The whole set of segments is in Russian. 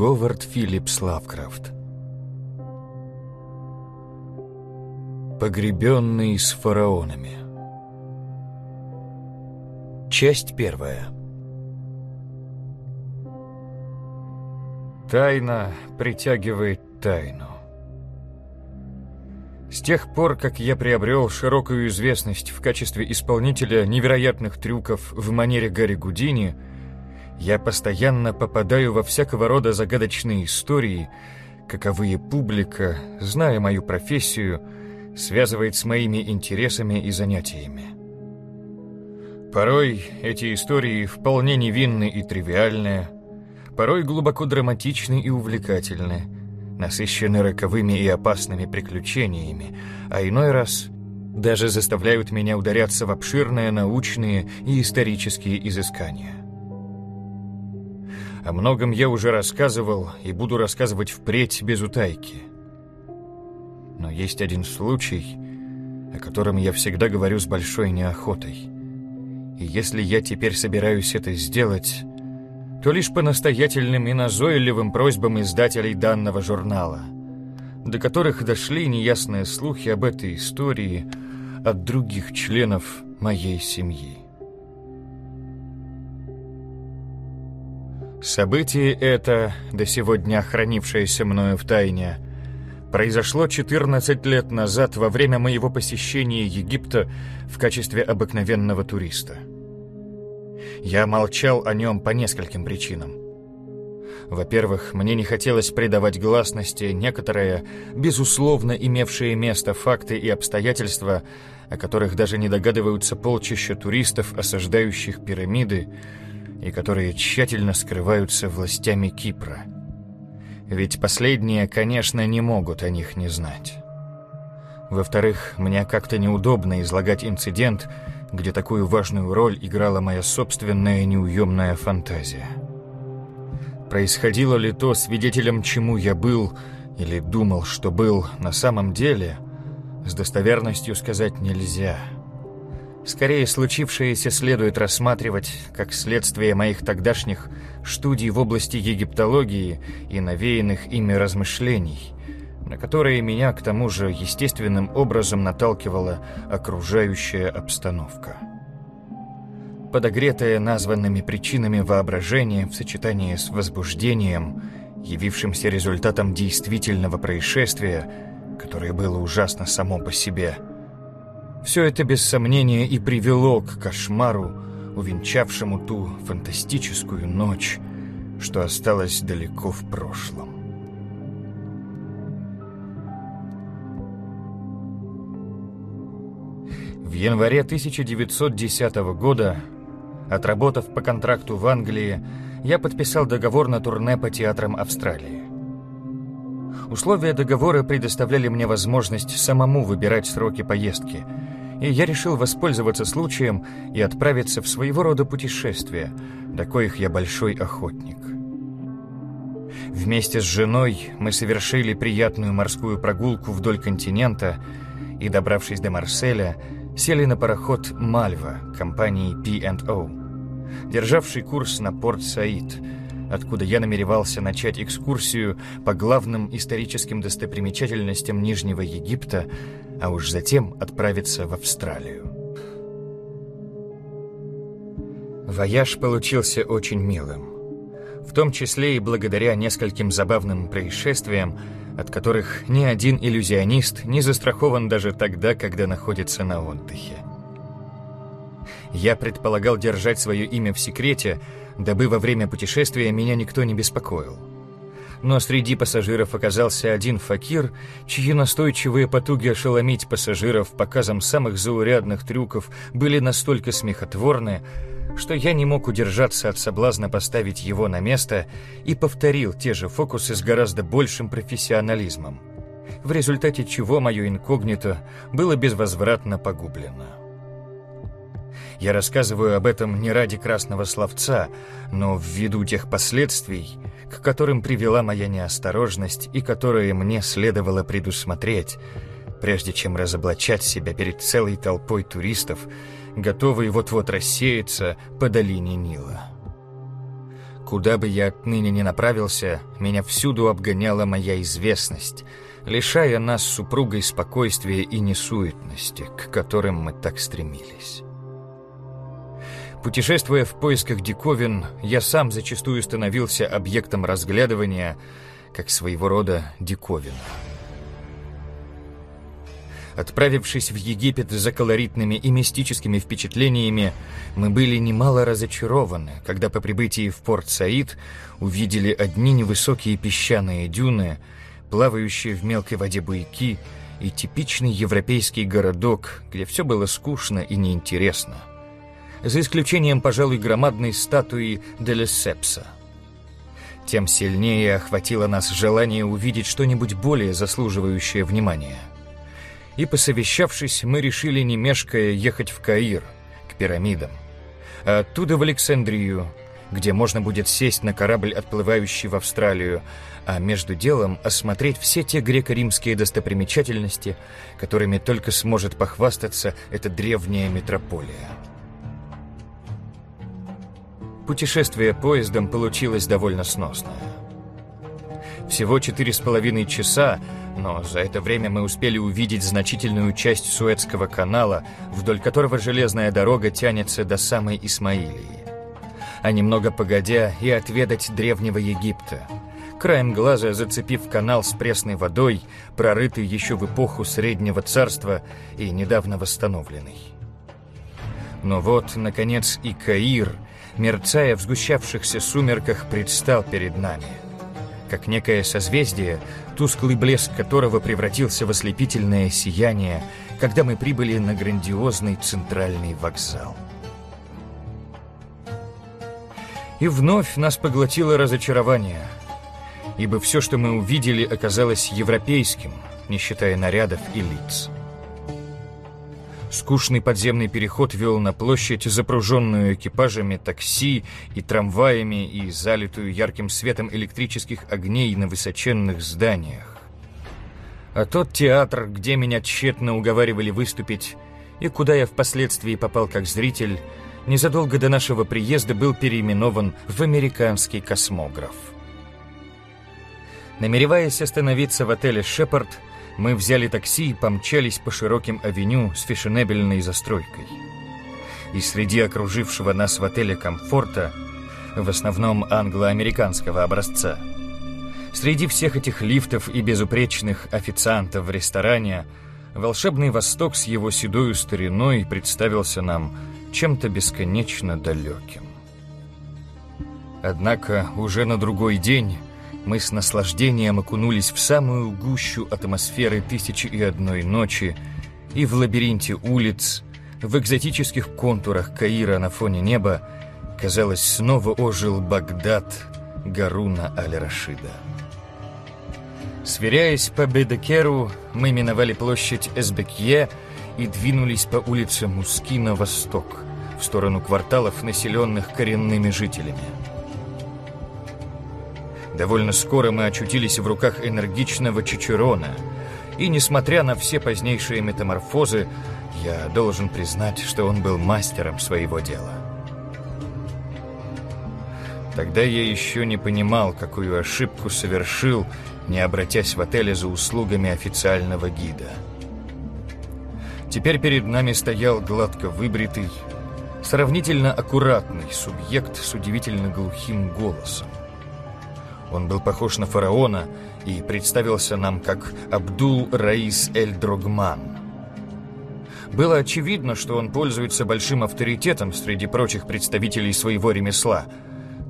Говард Филлипс Лавкрафт Погребенный с фараонами. Часть первая. Тайна притягивает тайну. С тех пор, как я приобрел широкую известность в качестве исполнителя невероятных трюков в манере Гарри Гудини, я постоянно попадаю во всякого рода загадочные истории, каковые публика, зная мою профессию, связывает с моими интересами и занятиями. Порой эти истории вполне невинны и тривиальны, порой глубоко драматичны и увлекательны – насыщены роковыми и опасными приключениями, а иной раз даже заставляют меня ударяться в обширные научные и исторические изыскания. О многом я уже рассказывал и буду рассказывать впредь без утайки. Но есть один случай, о котором я всегда говорю с большой неохотой. И если я теперь собираюсь это сделать, то лишь по настоятельным и назойливым просьбам издателей данного журнала, до которых дошли неясные слухи об этой истории от других членов моей семьи. Событие это, до сего дня хранившееся мною в тайне, произошло 14 лет назад во время моего посещения Египта в качестве обыкновенного туриста – я молчал о нем по нескольким причинам. Во-первых, мне не хотелось придавать гласности некоторые, безусловно, имевшие место факты и обстоятельства, о которых даже не догадываются полчища туристов, осаждающих пирамиды, и которые тщательно скрываются властями Кипра. Ведь последние, конечно, не могут о них не знать. Во-вторых, мне как-то неудобно излагать инцидент, где такую важную роль играла моя собственная неуемная фантазия. Происходило ли то, свидетелем чему я был или думал, что был на самом деле, с достоверностью сказать нельзя. Скорее, случившееся следует рассматривать как следствие моих тогдашних студий в области египтологии и навеянных ими размышлений – на которые меня, к тому же, естественным образом наталкивала окружающая обстановка. Подогретое названными причинами воображение в сочетании с возбуждением, явившимся результатом действительного происшествия, которое было ужасно само по себе, все это без сомнения и привело к кошмару, увенчавшему ту фантастическую ночь, что осталась далеко в прошлом. В январе 1910 года, отработав по контракту в Англии, я подписал договор на турне по театрам Австралии. Условия договора предоставляли мне возможность самому выбирать сроки поездки, и я решил воспользоваться случаем и отправиться в своего рода путешествие, до коих я большой охотник. Вместе с женой мы совершили приятную морскую прогулку вдоль континента и, добравшись до Марселя, сели на пароход «Мальва» компании P&O, державший курс на порт Саид, откуда я намеревался начать экскурсию по главным историческим достопримечательностям Нижнего Египта, а уж затем отправиться в Австралию. Вояж получился очень милым, в том числе и благодаря нескольким забавным происшествиям, от которых ни один иллюзионист не застрахован даже тогда, когда находится на отдыхе. Я предполагал держать свое имя в секрете, дабы во время путешествия меня никто не беспокоил. Но среди пассажиров оказался один факир, чьи настойчивые потуги ошеломить пассажиров показом самых заурядных трюков были настолько смехотворны, что я не мог удержаться от соблазна поставить его на место и повторил те же фокусы с гораздо большим профессионализмом, в результате чего мое инкогнито было безвозвратно погублено. Я рассказываю об этом не ради красного словца, но ввиду тех последствий, к которым привела моя неосторожность и которые мне следовало предусмотреть, прежде чем разоблачать себя перед целой толпой туристов, готовые вот-вот рассеяться по долине Нила. Куда бы я отныне ни направился, меня всюду обгоняла моя известность, лишая нас с супругой спокойствия и несуетности, к которым мы так стремились. Путешествуя в поисках диковин, я сам зачастую становился объектом разглядывания, как своего рода диковина. Отправившись в Египет за колоритными и мистическими впечатлениями, мы были немало разочарованы, когда по прибытии в порт Саид увидели одни невысокие песчаные дюны, плавающие в мелкой воде буйки и типичный европейский городок, где все было скучно и неинтересно за исключением, пожалуй, громадной статуи Делесепса. Тем сильнее охватило нас желание увидеть что-нибудь более заслуживающее внимания. И, посовещавшись, мы решили, не мешкая, ехать в Каир, к пирамидам, а оттуда в Александрию, где можно будет сесть на корабль, отплывающий в Австралию, а между делом осмотреть все те греко-римские достопримечательности, которыми только сможет похвастаться эта древняя метрополия. Путешествие поездом получилось довольно сносное. Всего четыре с половиной часа, но за это время мы успели увидеть значительную часть Суэцкого канала, вдоль которого железная дорога тянется до самой Исмаилии. А немного погодя и отведать древнего Египта, краем глаза зацепив канал с пресной водой, прорытый еще в эпоху Среднего Царства и недавно восстановленный. Но вот, наконец, и Каир — мерцая в сгущавшихся сумерках, предстал перед нами. Как некое созвездие, тусклый блеск которого превратился в ослепительное сияние, когда мы прибыли на грандиозный центральный вокзал. И вновь нас поглотило разочарование, ибо все, что мы увидели, оказалось европейским, не считая нарядов и лиц. Скучный подземный переход вел на площадь, запруженную экипажами такси и трамваями и залитую ярким светом электрических огней на высоченных зданиях. А тот театр, где меня тщетно уговаривали выступить, и куда я впоследствии попал как зритель, незадолго до нашего приезда был переименован в американский космограф. Намереваясь остановиться в отеле «Шепард», мы взяли такси и помчались по широким авеню с фешенебельной застройкой. И среди окружившего нас в отеле комфорта, в основном англо-американского образца, среди всех этих лифтов и безупречных официантов в ресторане, волшебный Восток с его седою стариной представился нам чем-то бесконечно далеким. Однако уже на другой день мы с наслаждением окунулись в самую гущу атмосферы «Тысячи и одной ночи» и в лабиринте улиц, в экзотических контурах Каира на фоне неба, казалось, снова ожил Багдад Гаруна Аль-Рашида. Сверяясь по Бедекеру, мы миновали площадь Эсбекье и двинулись по улице Муски на восток, в сторону кварталов, населенных коренными жителями. Довольно скоро мы очутились в руках энергичного Чичерона, и, несмотря на все позднейшие метаморфозы, я должен признать, что он был мастером своего дела. Тогда я еще не понимал, какую ошибку совершил, не обратясь в отеле за услугами официального гида. Теперь перед нами стоял гладко выбритый, сравнительно аккуратный субъект с удивительно глухим голосом. Он был похож на фараона и представился нам как Абдул-Раис Эль-Дрогман. Было очевидно, что он пользуется большим авторитетом среди прочих представителей своего ремесла.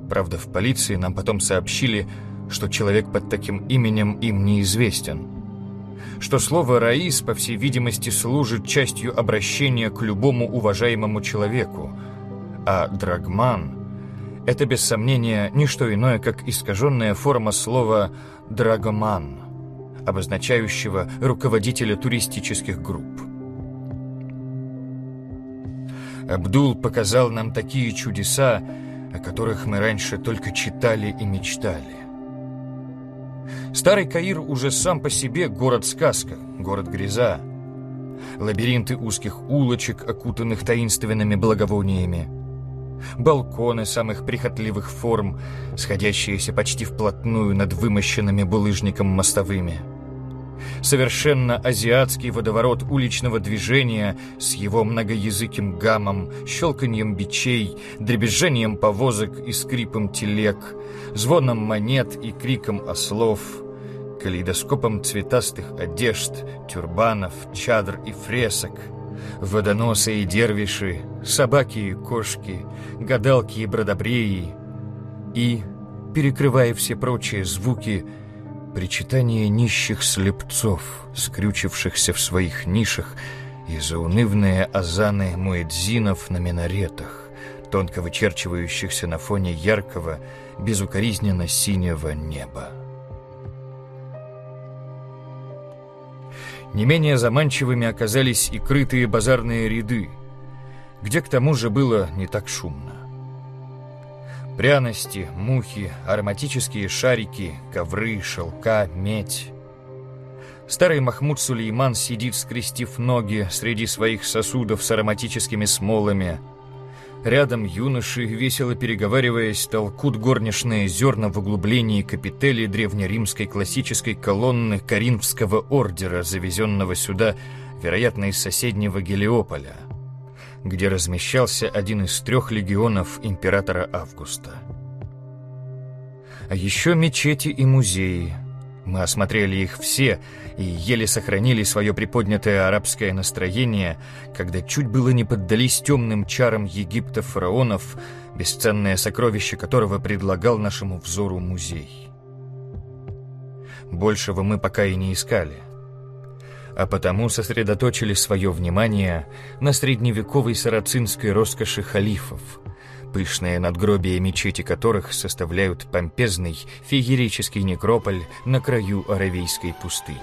Правда, в полиции нам потом сообщили, что человек под таким именем им неизвестен. Что слово «раис», по всей видимости, служит частью обращения к любому уважаемому человеку, а «драгман» Это, без сомнения, не что иное, как искаженная форма слова «драгоман», обозначающего руководителя туристических групп. Абдул показал нам такие чудеса, о которых мы раньше только читали и мечтали. Старый Каир уже сам по себе город-сказка, город-греза. Лабиринты узких улочек, окутанных таинственными благовониями – балконы самых прихотливых форм, сходящиеся почти вплотную над вымощенными булыжником мостовыми. Совершенно азиатский водоворот уличного движения с его многоязыким гамом, щелканьем бичей, дребезжанием повозок и скрипом телег, звоном монет и криком ослов, калейдоскопом цветастых одежд, тюрбанов, чадр и фресок — водоносы и дервиши, собаки и кошки, гадалки и бродобреи, и, перекрывая все прочие звуки, причитание нищих слепцов, скрючившихся в своих нишах, и заунывные азаны муэдзинов на минаретах, тонко вычерчивающихся на фоне яркого, безукоризненно синего неба. Не менее заманчивыми оказались и крытые базарные ряды, где к тому же было не так шумно. Пряности, мухи, ароматические шарики, ковры, шелка, медь. Старый Махмуд Сулейман сидит, скрестив ноги среди своих сосудов с ароматическими смолами – Рядом юноши, весело переговариваясь, толкут горничные зерна в углублении капители древнеримской классической колонны Каринфского ордера, завезенного сюда, вероятно, из соседнего Гелиополя, где размещался один из трех легионов императора Августа. А еще мечети и музеи – мы осмотрели их все и еле сохранили свое приподнятое арабское настроение, когда чуть было не поддались темным чарам Египта фараонов, бесценное сокровище которого предлагал нашему взору музей. Большего мы пока и не искали, а потому сосредоточили свое внимание на средневековой сарацинской роскоши халифов – пышные надгробия мечети которых составляют помпезный феерический некрополь на краю Аравийской пустыни.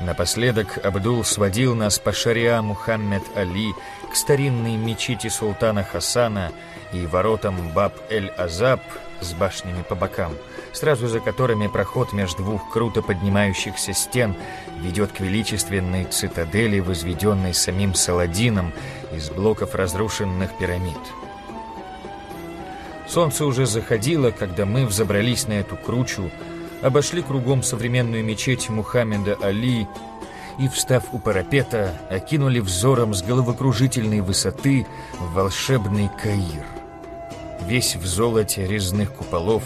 Напоследок Абдул сводил нас по шариа Мухаммед Али к старинной мечети султана Хасана и воротам Баб-эль-Азаб с башнями по бокам, сразу за которыми проход между двух круто поднимающихся стен ведет к величественной цитадели, возведенной самим Саладином из блоков разрушенных пирамид. Солнце уже заходило, когда мы взобрались на эту кручу, обошли кругом современную мечеть Мухаммеда Али и, встав у парапета, окинули взором с головокружительной высоты волшебный Каир. Весь в золоте резных куполов,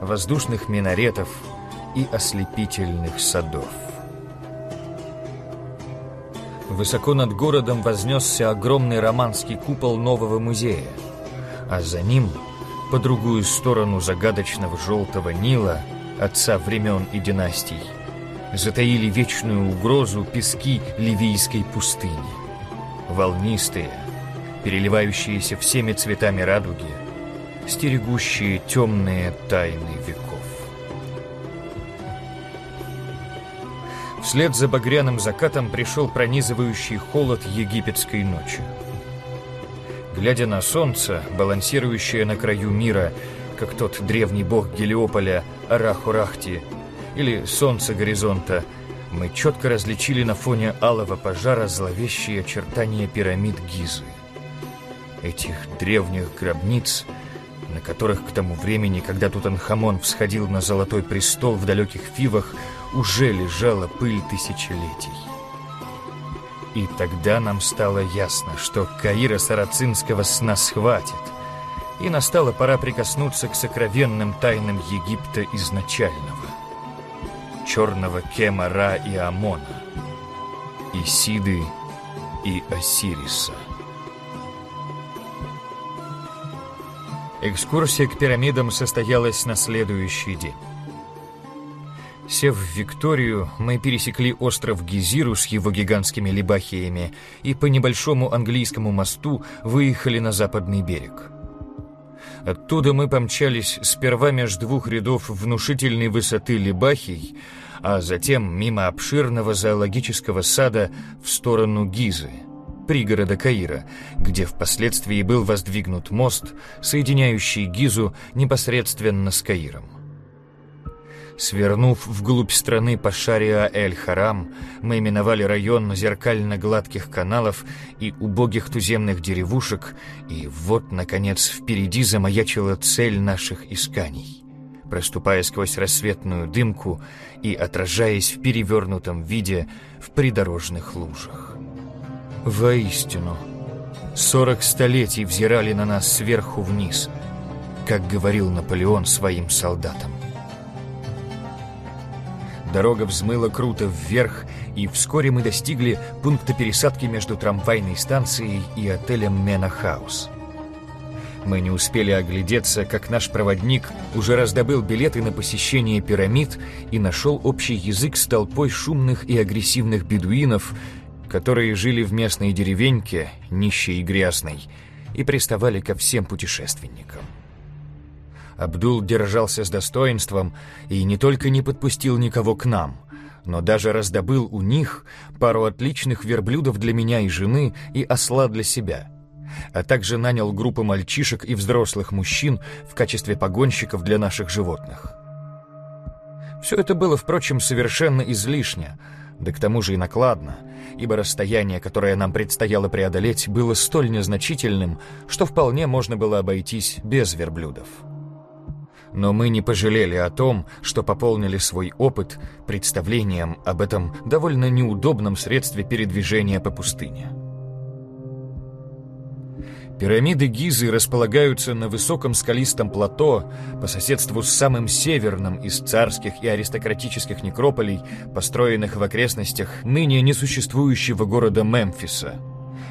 воздушных минаретов и ослепительных садов. Высоко над городом вознесся огромный романский купол нового музея, а за ним, по другую сторону загадочного желтого Нила, отца времен и династий, затаили вечную угрозу пески Ливийской пустыни. Волнистые, переливающиеся всеми цветами радуги, стерегущие темные тайны веков. Вслед за багряным закатом пришел пронизывающий холод египетской ночи. Глядя на солнце, балансирующее на краю мира, как тот древний бог Гелиополя Арахурахти, или солнце горизонта, мы четко различили на фоне алого пожара зловещие очертания пирамид Гизы. Этих древних гробниц, на которых к тому времени, когда Тутанхамон всходил на золотой престол в далеких Фивах, уже лежала пыль тысячелетий. И тогда нам стало ясно, что Каира Сарацинского с нас хватит, и настала пора прикоснуться к сокровенным тайнам Египта изначального. Черного Кема, Ра и Амона, Исиды и Осириса. Экскурсия к пирамидам состоялась на следующий день. Сев в Викторию, мы пересекли остров Гизиру с его гигантскими либахиями и по небольшому английскому мосту выехали на западный берег. Оттуда мы помчались сперва между двух рядов внушительной высоты либахий, а затем мимо обширного зоологического сада в сторону Гизы, пригорода Каира, где впоследствии был воздвигнут мост, соединяющий Гизу непосредственно с Каиром. Свернув вглубь страны по Шариа-эль-Харам, мы миновали район зеркально-гладких каналов и убогих туземных деревушек, и вот, наконец, впереди замаячила цель наших исканий, проступая сквозь рассветную дымку и отражаясь в перевернутом виде в придорожных лужах. Воистину, сорок столетий взирали на нас сверху вниз, как говорил Наполеон своим солдатам. Дорога взмыла круто вверх, и вскоре мы достигли пункта пересадки между трамвайной станцией и отелем Менахаус. Мы не успели оглядеться, как наш проводник уже раздобыл билеты на посещение пирамид и нашел общий язык с толпой шумных и агрессивных бедуинов, которые жили в местной деревеньке, нищей и грязной, и приставали ко всем путешественникам. Абдул держался с достоинством и не только не подпустил никого к нам, но даже раздобыл у них пару отличных верблюдов для меня и жены и осла для себя, а также нанял группы мальчишек и взрослых мужчин в качестве погонщиков для наших животных. Все это было, впрочем, совершенно излишне, да к тому же и накладно, ибо расстояние, которое нам предстояло преодолеть, было столь незначительным, что вполне можно было обойтись без верблюдов. Но мы не пожалели о том, что пополнили свой опыт представлением об этом довольно неудобном средстве передвижения по пустыне. Пирамиды Гизы располагаются на высоком скалистом плато по соседству с самым северным из царских и аристократических некрополей, построенных в окрестностях ныне несуществующего города Мемфиса,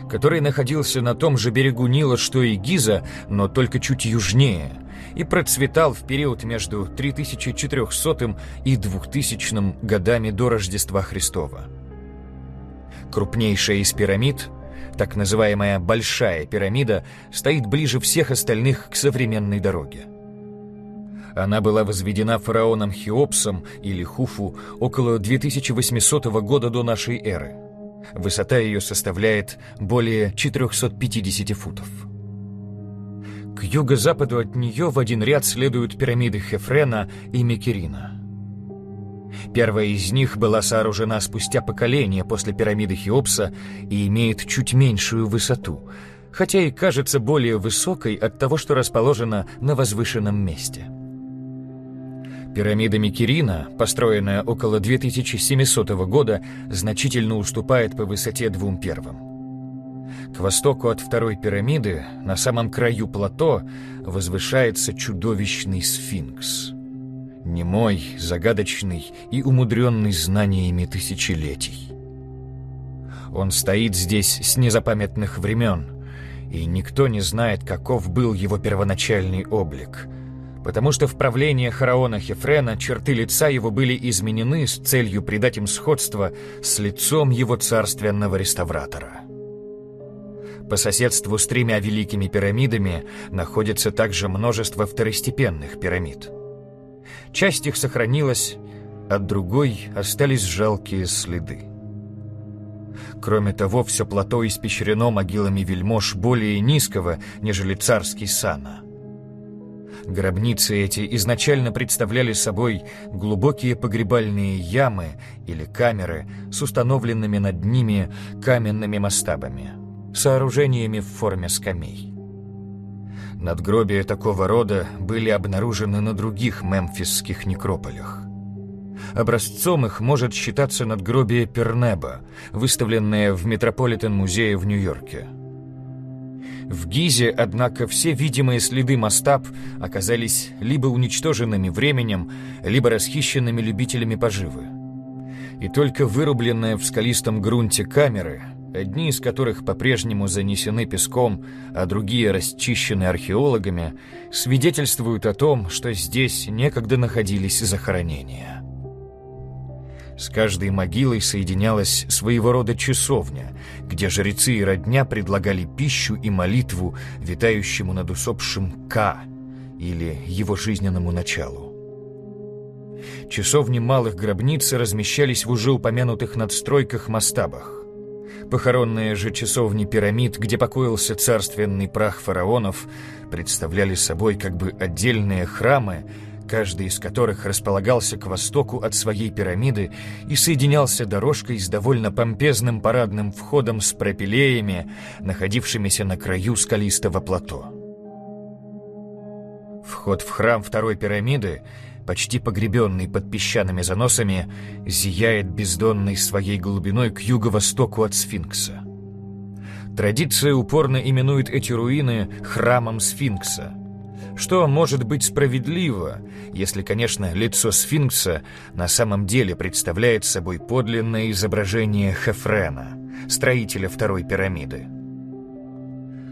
который находился на том же берегу Нила, что и Гиза, но только чуть южнее – и процветал в период между 3400 и 2000 годами до Рождества Христова. Крупнейшая из пирамид, так называемая Большая пирамида, стоит ближе всех остальных к современной дороге. Она была возведена фараоном Хеопсом или Хуфу около 2800 года до нашей эры. Высота ее составляет более 450 футов. К юго-западу от нее в один ряд следуют пирамиды Хефрена и Мекерина. Первая из них была сооружена спустя поколение после пирамиды Хеопса и имеет чуть меньшую высоту, хотя и кажется более высокой от того, что расположена на возвышенном месте. Пирамида Микерина, построенная около 2700 года, значительно уступает по высоте двум первым. К востоку от второй пирамиды, на самом краю плато, возвышается чудовищный сфинкс. Немой, загадочный и умудренный знаниями тысячелетий. Он стоит здесь с незапамятных времен, и никто не знает, каков был его первоначальный облик, потому что в правлении фараона Хефрена черты лица его были изменены с целью придать им сходство с лицом его царственного реставратора. По соседству с тремя великими пирамидами находится также множество второстепенных пирамид. Часть их сохранилась, от другой остались жалкие следы. Кроме того, все плато испещрено могилами вельмож более низкого, нежели царский сана. Гробницы эти изначально представляли собой глубокие погребальные ямы или камеры с установленными над ними каменными мастабами сооружениями в форме скамей. Надгробия такого рода были обнаружены на других мемфисских некрополях. Образцом их может считаться надгробие Пернеба, выставленное в Метрополитен-музее в Нью-Йорке. В Гизе, однако, все видимые следы мастаб оказались либо уничтоженными временем, либо расхищенными любителями поживы. И только вырубленная в скалистом грунте камеры одни из которых по-прежнему занесены песком, а другие расчищены археологами, свидетельствуют о том, что здесь некогда находились захоронения. С каждой могилой соединялась своего рода часовня, где жрецы и родня предлагали пищу и молитву витающему над усопшим Ка или его жизненному началу. Часовни малых гробниц размещались в уже упомянутых надстройках-мастабах. Похоронные же часовни пирамид, где покоился царственный прах фараонов, представляли собой как бы отдельные храмы, каждый из которых располагался к востоку от своей пирамиды и соединялся дорожкой с довольно помпезным парадным входом с пропилеями, находившимися на краю скалистого плато. Вход в храм второй пирамиды, почти погребенный под песчаными заносами, зияет бездонной своей глубиной к юго-востоку от сфинкса. Традиция упорно именует эти руины храмом сфинкса – что может быть справедливо, если, конечно, лицо сфинкса на самом деле представляет собой подлинное изображение Хефрена, строителя второй пирамиды.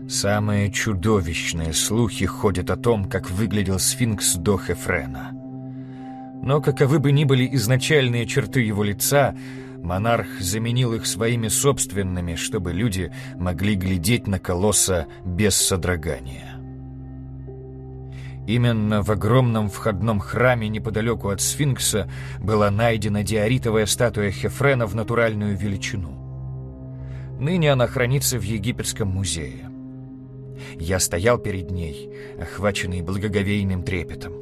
Самые чудовищные слухи ходят о том, как выглядел сфинкс до Хефрена. Но каковы бы ни были изначальные черты его лица, монарх заменил их своими собственными, чтобы люди могли глядеть на колосса без содрогания. Именно в огромном входном храме неподалеку от сфинкса была найдена диоритовая статуя Хефрена в натуральную величину. Ныне она хранится в Египетском музее. Я стоял перед ней, охваченный благоговейным трепетом.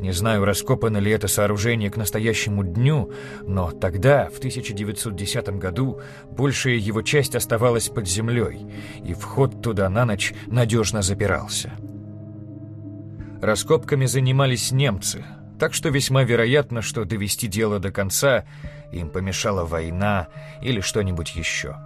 Не знаю, раскопано ли это сооружение к настоящему дню, но тогда, в 1910 году, большая его часть оставалась под землей, и вход туда на ночь надежно запирался. Раскопками занимались немцы, так что весьма вероятно, что довести дело до конца им помешала война или что-нибудь еще.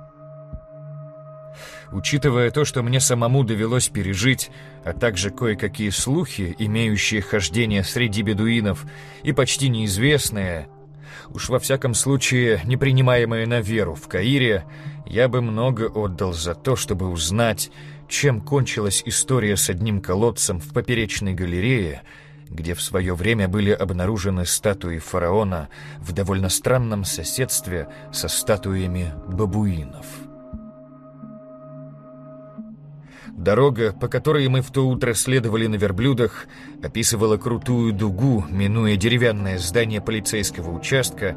Учитывая то, что мне самому довелось пережить, а также кое-какие слухи, имеющие хождение среди бедуинов и почти неизвестные, уж во всяком случае не принимаемые на веру в Каире, я бы много отдал за то, чтобы узнать, чем кончилась история с одним колодцем в поперечной галерее, где в свое время были обнаружены статуи фараона в довольно странном соседстве со статуями бабуинов. Дорога, по которой мы в то утро следовали на верблюдах, описывала крутую дугу, минуя деревянное здание полицейского участка,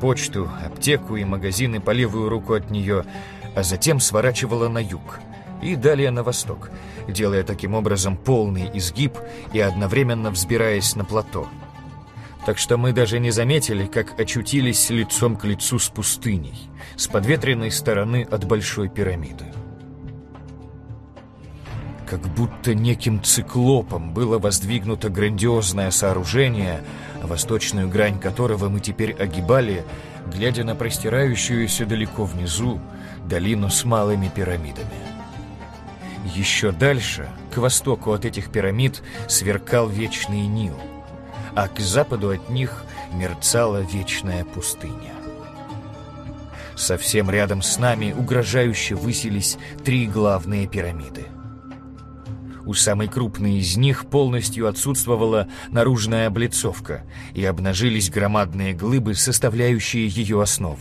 почту, аптеку и магазины по левую руку от нее, а затем сворачивала на юг – и далее на восток, делая таким образом полный изгиб и одновременно взбираясь на плато. Так что мы даже не заметили, как очутились лицом к лицу с пустыней, с подветренной стороны от Большой пирамиды. Как будто неким циклопом было воздвигнуто грандиозное сооружение, восточную грань которого мы теперь огибали, глядя на простирающуюся далеко внизу долину с малыми пирамидами. Еще дальше, к востоку от этих пирамид, сверкал вечный Нил, а к западу от них мерцала вечная пустыня. Совсем рядом с нами угрожающе высились три главные пирамиды. У самой крупной из них полностью отсутствовала наружная облицовка, и обнажились громадные глыбы, составляющие ее основу.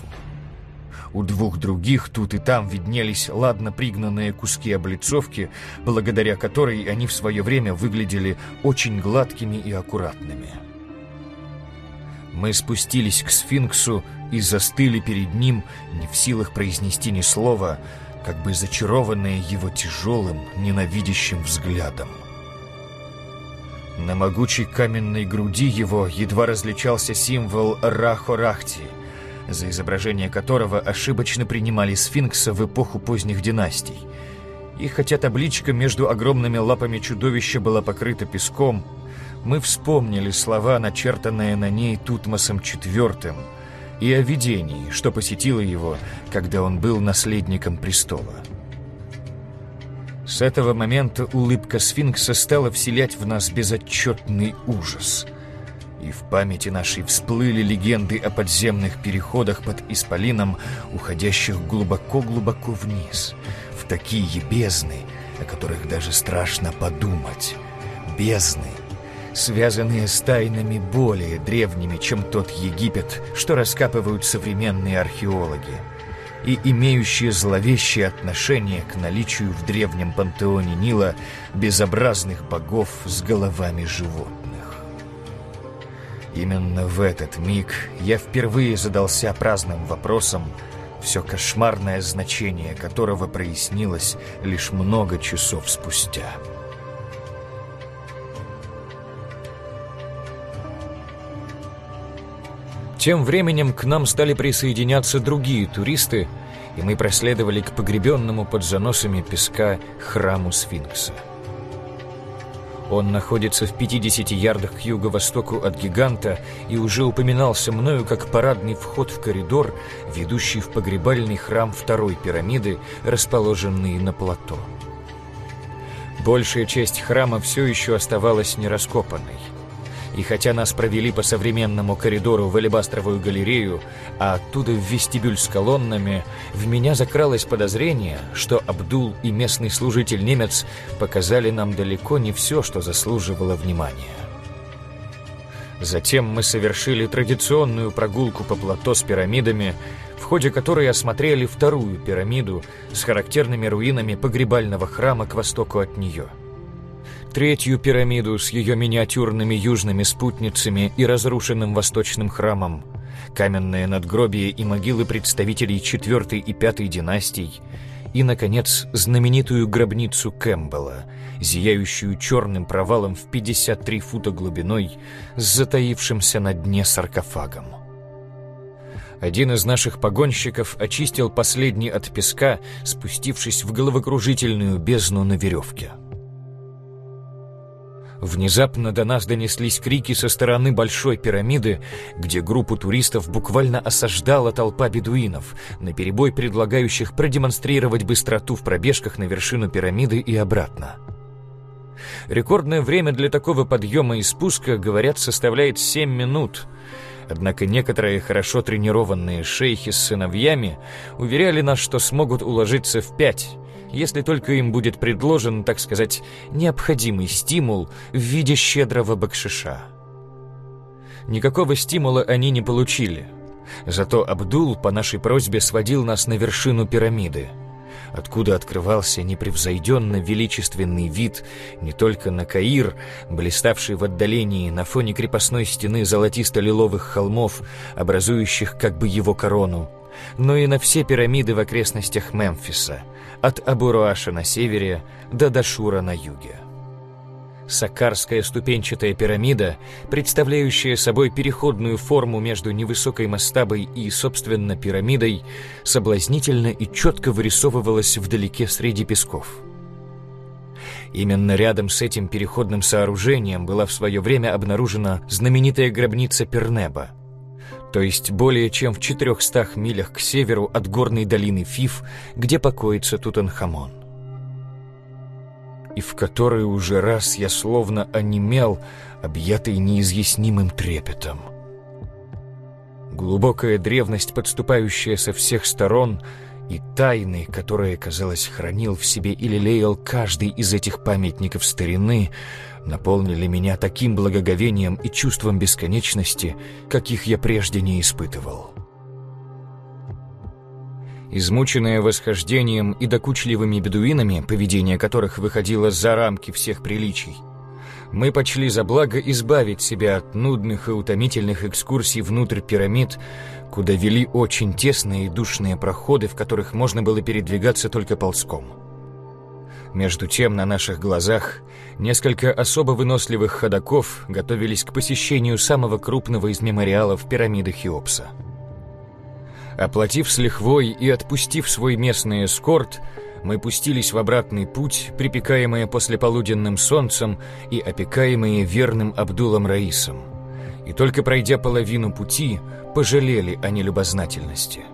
У двух других тут и там виднелись ладно пригнанные куски облицовки, благодаря которой они в свое время выглядели очень гладкими и аккуратными. Мы спустились к сфинксу и застыли перед ним, не в силах произнести ни слова, как бы зачарованные его тяжелым, ненавидящим взглядом. На могучей каменной груди его едва различался символ Рахорахти — за изображение которого ошибочно принимали сфинкса в эпоху поздних династий. И хотя табличка между огромными лапами чудовища была покрыта песком, мы вспомнили слова, начертанные на ней Тутмосом IV, и о видении, что посетило его, когда он был наследником престола. С этого момента улыбка сфинкса стала вселять в нас безотчетный ужас – и в памяти нашей всплыли легенды о подземных переходах под Исполином, уходящих глубоко-глубоко вниз, в такие бездны, о которых даже страшно подумать. Бездны, связанные с тайнами более древними, чем тот Египет, что раскапывают современные археологи, и имеющие зловещее отношение к наличию в древнем пантеоне Нила безобразных богов с головами животных. Именно в этот миг я впервые задался праздным вопросом, все кошмарное значение которого прояснилось лишь много часов спустя. Тем временем к нам стали присоединяться другие туристы, и мы проследовали к погребенному под заносами песка храму Сфинкса. Он находится в 50 ярдах к юго-востоку от гиганта и уже упоминался мною как парадный вход в коридор, ведущий в погребальный храм второй пирамиды, расположенный на плато. Большая часть храма все еще оставалась нераскопанной – и хотя нас провели по современному коридору в алебастровую галерею, а оттуда в вестибюль с колоннами, в меня закралось подозрение, что Абдул и местный служитель-немец показали нам далеко не все, что заслуживало внимания. Затем мы совершили традиционную прогулку по плато с пирамидами, в ходе которой осмотрели вторую пирамиду с характерными руинами погребального храма к востоку от нее – третью пирамиду с ее миниатюрными южными спутницами и разрушенным восточным храмом, каменное надгробие и могилы представителей четвертой и пятой династий, и, наконец, знаменитую гробницу Кэмпбелла, зияющую черным провалом в 53 фута глубиной с затаившимся на дне саркофагом. Один из наших погонщиков очистил последний от песка, спустившись в головокружительную бездну на веревке. Внезапно до нас донеслись крики со стороны Большой пирамиды, где группу туристов буквально осаждала толпа бедуинов, наперебой предлагающих продемонстрировать быстроту в пробежках на вершину пирамиды и обратно. Рекордное время для такого подъема и спуска, говорят, составляет 7 минут. Однако некоторые хорошо тренированные шейхи с сыновьями уверяли нас, что смогут уложиться в 5 если только им будет предложен, так сказать, необходимый стимул в виде щедрого бакшиша. Никакого стимула они не получили. Зато Абдул по нашей просьбе сводил нас на вершину пирамиды, откуда открывался непревзойденно величественный вид не только на Каир, блиставший в отдалении на фоне крепостной стены золотисто-лиловых холмов, образующих как бы его корону, но и на все пирамиды в окрестностях Мемфиса – от Абуруаша на севере до Дашура на юге. Сакарская ступенчатая пирамида, представляющая собой переходную форму между невысокой мастабой и, собственно, пирамидой, соблазнительно и четко вырисовывалась вдалеке среди песков. Именно рядом с этим переходным сооружением была в свое время обнаружена знаменитая гробница Пернеба – то есть более чем в 400 милях к северу от горной долины Фиф, где покоится Тутанхамон. И в который уже раз я словно онемел, объятый неизъяснимым трепетом. Глубокая древность, подступающая со всех сторон, и тайны, которые, казалось, хранил в себе или лелеял каждый из этих памятников старины — наполнили меня таким благоговением и чувством бесконечности, каких я прежде не испытывал. Измученная восхождением и докучливыми бедуинами, поведение которых выходило за рамки всех приличий, мы почли за благо избавить себя от нудных и утомительных экскурсий внутрь пирамид, куда вели очень тесные и душные проходы, в которых можно было передвигаться только ползком. Между тем, на наших глазах несколько особо выносливых ходаков готовились к посещению самого крупного из мемориалов пирамиды Хеопса. Оплатив с лихвой и отпустив свой местный эскорт, мы пустились в обратный путь, припекаемые послеполуденным солнцем и опекаемые верным Абдулом Раисом. И только пройдя половину пути, пожалели о нелюбознательности.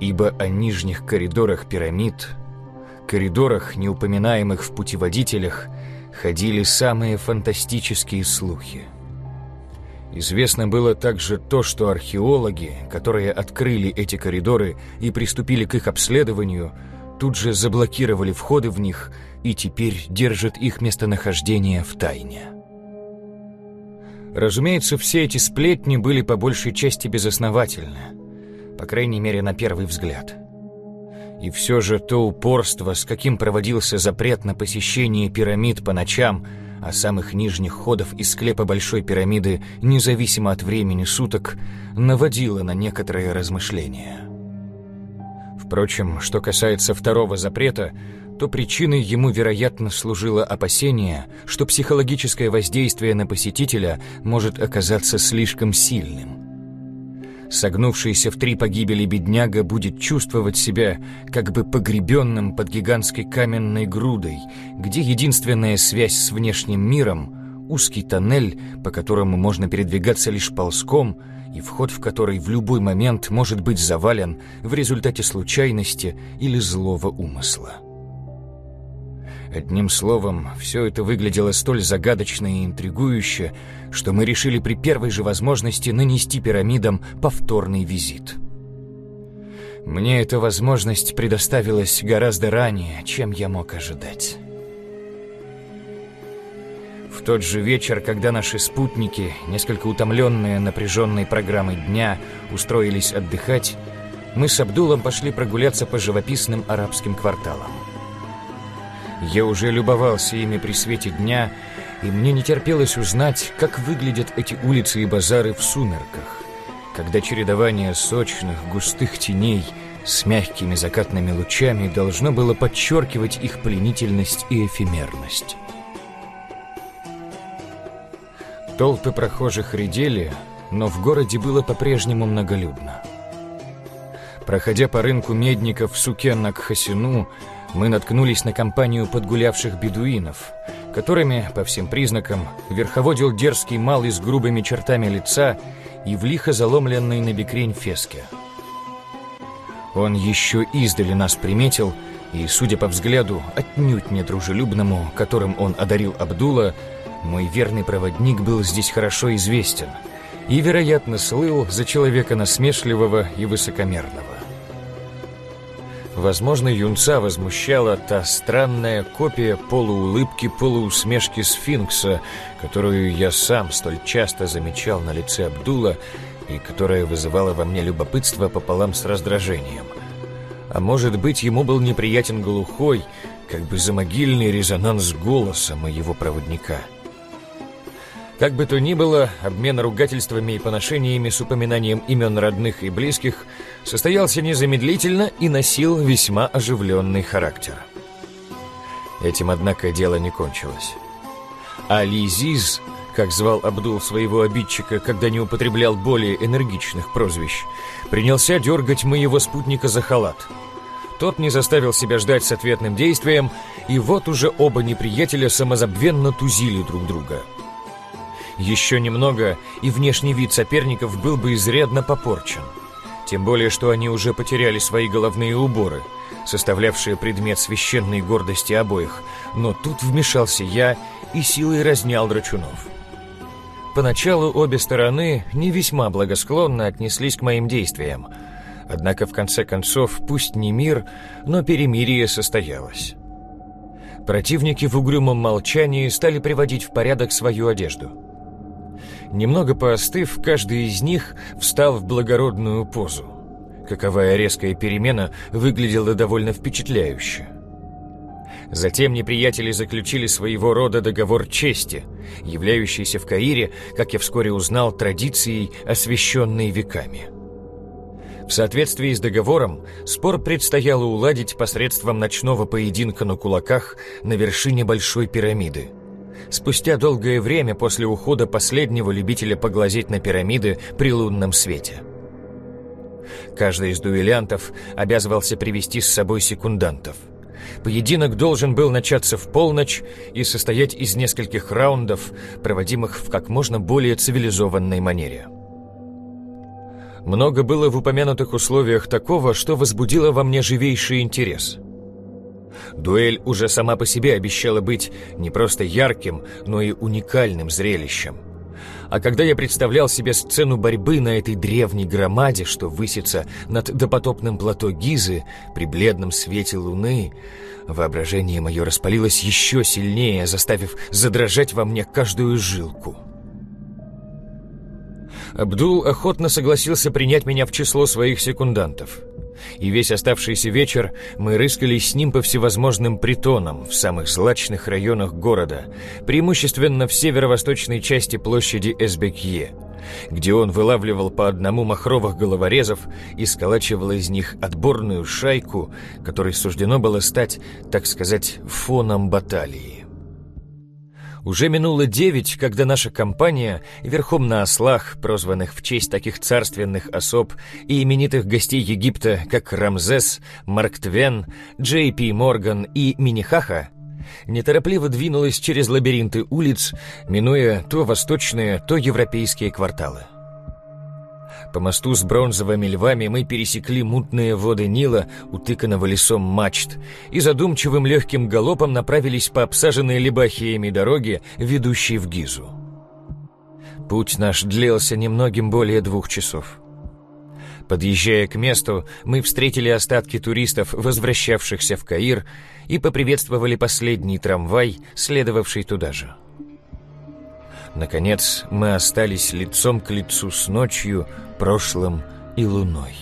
Ибо о нижних коридорах пирамид – коридорах, не упоминаемых в путеводителях, ходили самые фантастические слухи. Известно было также то, что археологи, которые открыли эти коридоры и приступили к их обследованию, тут же заблокировали входы в них и теперь держат их местонахождение в тайне. Разумеется, все эти сплетни были по большей части безосновательны, по крайней мере, на первый взгляд – и все же то упорство, с каким проводился запрет на посещение пирамид по ночам, а самых нижних ходов из склепа Большой пирамиды, независимо от времени суток, наводило на некоторые размышления. Впрочем, что касается второго запрета, то причиной ему, вероятно, служило опасение, что психологическое воздействие на посетителя может оказаться слишком сильным. Согнувшийся в три погибели бедняга будет чувствовать себя как бы погребенным под гигантской каменной грудой, где единственная связь с внешним миром — узкий тоннель, по которому можно передвигаться лишь ползком, и вход в который в любой момент может быть завален в результате случайности или злого умысла. Одним словом, все это выглядело столь загадочно и интригующе, что мы решили при первой же возможности нанести пирамидам повторный визит. Мне эта возможность предоставилась гораздо ранее, чем я мог ожидать. В тот же вечер, когда наши спутники, несколько утомленные напряженной программой дня, устроились отдыхать, мы с Абдулом пошли прогуляться по живописным арабским кварталам. Я уже любовался ими при свете дня, и мне не терпелось узнать, как выглядят эти улицы и базары в сумерках, когда чередование сочных, густых теней с мягкими закатными лучами должно было подчеркивать их пленительность и эфемерность. Толпы прохожих редели, но в городе было по-прежнему многолюдно. Проходя по рынку медников в Сукеннак-Хасину, мы наткнулись на компанию подгулявших бедуинов, которыми, по всем признакам, верховодил дерзкий малый с грубыми чертами лица и в лихо заломленной на бекрень феске. Он еще издали нас приметил, и, судя по взгляду, отнюдь недружелюбному, которым он одарил Абдула, мой верный проводник был здесь хорошо известен и, вероятно, слыл за человека насмешливого и высокомерного. Возможно, юнца возмущала та странная копия полуулыбки-полуусмешки сфинкса, которую я сам столь часто замечал на лице Абдула и которая вызывала во мне любопытство пополам с раздражением. А может быть, ему был неприятен глухой, как бы замогильный резонанс голоса моего проводника — как бы то ни было, обмен ругательствами и поношениями с упоминанием имен родных и близких состоялся незамедлительно и носил весьма оживленный характер. Этим, однако, дело не кончилось. Али Зиз, как звал Абдул своего обидчика, когда не употреблял более энергичных прозвищ, принялся дергать моего спутника за халат. Тот не заставил себя ждать с ответным действием, и вот уже оба неприятеля самозабвенно тузили друг друга – еще немного, и внешний вид соперников был бы изрядно попорчен. Тем более, что они уже потеряли свои головные уборы, составлявшие предмет священной гордости обоих. Но тут вмешался я и силой разнял драчунов. Поначалу обе стороны не весьма благосклонно отнеслись к моим действиям. Однако, в конце концов, пусть не мир, но перемирие состоялось. Противники в угрюмом молчании стали приводить в порядок свою одежду – Немного поостыв, каждый из них встал в благородную позу. Каковая резкая перемена выглядела довольно впечатляюще. Затем неприятели заключили своего рода договор чести, являющийся в Каире, как я вскоре узнал, традицией, освященной веками. В соответствии с договором, спор предстояло уладить посредством ночного поединка на кулаках на вершине Большой пирамиды – спустя долгое время после ухода последнего любителя поглазеть на пирамиды при лунном свете. Каждый из дуэлянтов обязывался привести с собой секундантов. Поединок должен был начаться в полночь и состоять из нескольких раундов, проводимых в как можно более цивилизованной манере. Много было в упомянутых условиях такого, что возбудило во мне живейший интерес – Дуэль уже сама по себе обещала быть не просто ярким, но и уникальным зрелищем. А когда я представлял себе сцену борьбы на этой древней громаде, что высится над допотопным плато Гизы при бледном свете луны, воображение мое распалилось еще сильнее, заставив задрожать во мне каждую жилку. Абдул охотно согласился принять меня в число своих секундантов – и весь оставшийся вечер мы рыскались с ним по всевозможным притонам в самых злачных районах города, преимущественно в северо-восточной части площади Эсбекье, где он вылавливал по одному махровых головорезов и сколачивал из них отборную шайку, которой суждено было стать, так сказать, фоном баталии. Уже минуло девять, когда наша компания, верхом на ослах, прозванных в честь таких царственных особ и именитых гостей Египта, как Рамзес, Марк Твен, Джей Пи Морган и Минихаха, неторопливо двинулась через лабиринты улиц, минуя то восточные, то европейские кварталы. По мосту с бронзовыми львами мы пересекли мутные воды Нила, утыканного лесом мачт, и задумчивым легким галопом направились по обсаженной либахиями дороге, ведущей в Гизу. Путь наш длился немногим более двух часов. Подъезжая к месту, мы встретили остатки туристов, возвращавшихся в Каир, и поприветствовали последний трамвай, следовавший туда же. Наконец, мы остались лицом к лицу с ночью, прошлым и луной.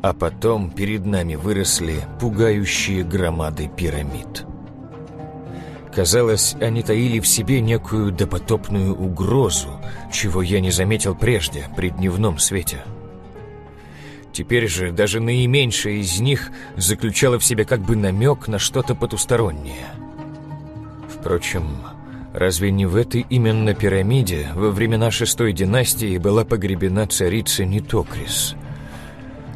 А потом перед нами выросли пугающие громады пирамид. Казалось, они таили в себе некую допотопную угрозу, чего я не заметил прежде, при дневном свете. Теперь же даже наименьшая из них заключала в себе как бы намек на что-то потустороннее. Впрочем, Разве не в этой именно пирамиде во времена шестой династии была погребена царица Нитокрис?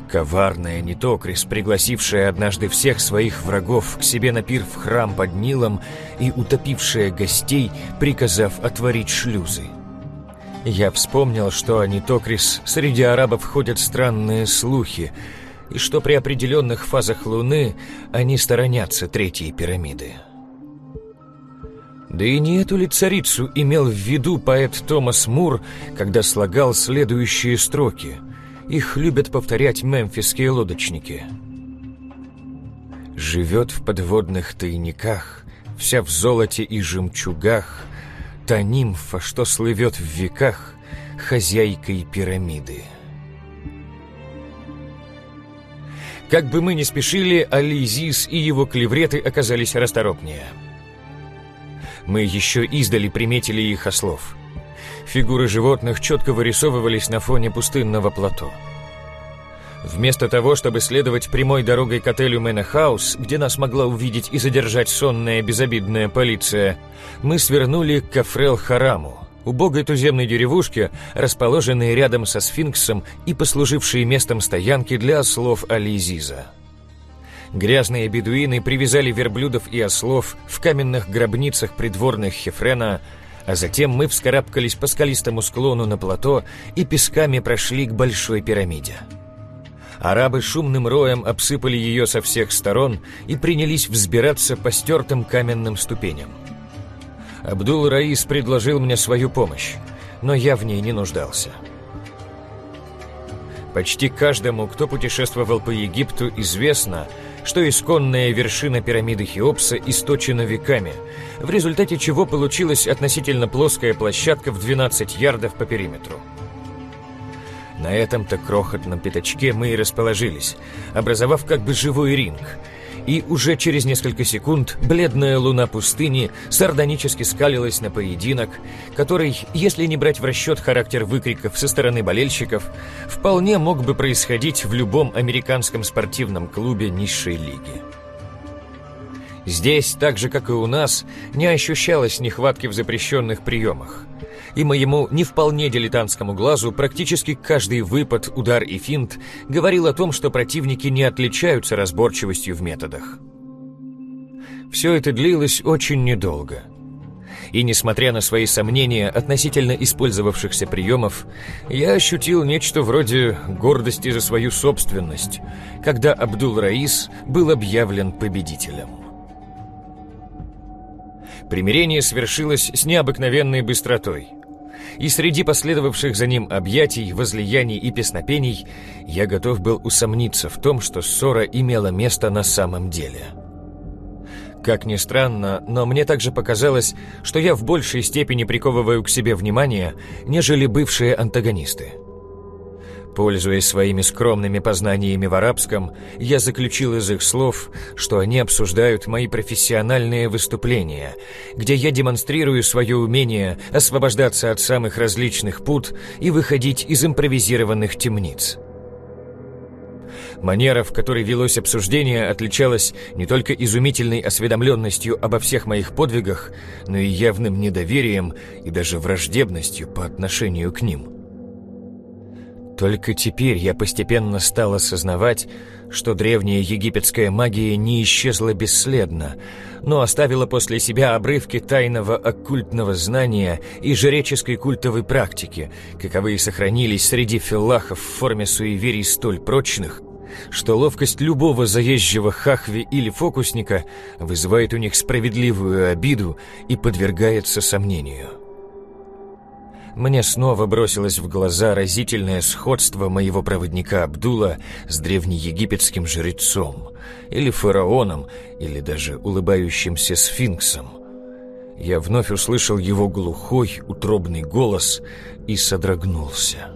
Коварная Нитокрис, пригласившая однажды всех своих врагов к себе на пир в храм под Нилом и утопившая гостей, приказав отворить шлюзы. Я вспомнил, что о Нитокрис среди арабов ходят странные слухи, и что при определенных фазах Луны они сторонятся Третьей пирамиды. Да и не эту ли царицу имел в виду поэт Томас Мур, когда слагал следующие строки. Их любят повторять мемфисские лодочники. «Живет в подводных тайниках, вся в золоте и жемчугах, та нимфа, что слывет в веках, хозяйкой пирамиды». Как бы мы ни спешили, Ализис и его клевреты оказались расторопнее – мы еще издали приметили их ослов. Фигуры животных четко вырисовывались на фоне пустынного плато. Вместо того, чтобы следовать прямой дорогой к отелю Мэнахаус, где нас могла увидеть и задержать сонная безобидная полиция, мы свернули к Кафрел-Хараму, убогой туземной деревушке, расположенной рядом со сфинксом и послужившей местом стоянки для ослов Ализиза. Грязные бедуины привязали верблюдов и ослов в каменных гробницах придворных Хефрена, а затем мы вскарабкались по скалистому склону на плато и песками прошли к Большой пирамиде. Арабы шумным роем обсыпали ее со всех сторон и принялись взбираться по стертым каменным ступеням. Абдул-Раис предложил мне свою помощь, но я в ней не нуждался. Почти каждому, кто путешествовал по Египту, известно – что исконная вершина пирамиды Хеопса источена веками, в результате чего получилась относительно плоская площадка в 12 ярдов по периметру. На этом-то крохотном пятачке мы и расположились, образовав как бы живой ринг – и уже через несколько секунд бледная луна пустыни сардонически скалилась на поединок, который, если не брать в расчет характер выкриков со стороны болельщиков, вполне мог бы происходить в любом американском спортивном клубе низшей лиги. Здесь, так же как и у нас, не ощущалось нехватки в запрещенных приемах – и моему не вполне дилетантскому глазу практически каждый выпад, удар и финт говорил о том, что противники не отличаются разборчивостью в методах. Все это длилось очень недолго. И несмотря на свои сомнения относительно использовавшихся приемов, я ощутил нечто вроде гордости за свою собственность, когда Абдул-Раис был объявлен победителем. Примирение свершилось с необыкновенной быстротой и среди последовавших за ним объятий, возлияний и песнопений я готов был усомниться в том, что ссора имела место на самом деле. Как ни странно, но мне также показалось, что я в большей степени приковываю к себе внимание, нежели бывшие антагонисты. Пользуясь своими скромными познаниями в арабском, я заключил из их слов, что они обсуждают мои профессиональные выступления, где я демонстрирую свое умение освобождаться от самых различных пут и выходить из импровизированных темниц. Манера, в которой велось обсуждение, отличалась не только изумительной осведомленностью обо всех моих подвигах, но и явным недоверием и даже враждебностью по отношению к ним. Только теперь я постепенно стал осознавать, что древняя египетская магия не исчезла бесследно, но оставила после себя обрывки тайного оккультного знания и жреческой культовой практики, каковые сохранились среди филлахов в форме суеверий столь прочных, что ловкость любого заезжего хахви или фокусника вызывает у них справедливую обиду и подвергается сомнению. Мне снова бросилось в глаза разительное сходство моего проводника Абдула с древнеегипетским жрецом, или фараоном, или даже улыбающимся сфинксом. Я вновь услышал его глухой, утробный голос и содрогнулся.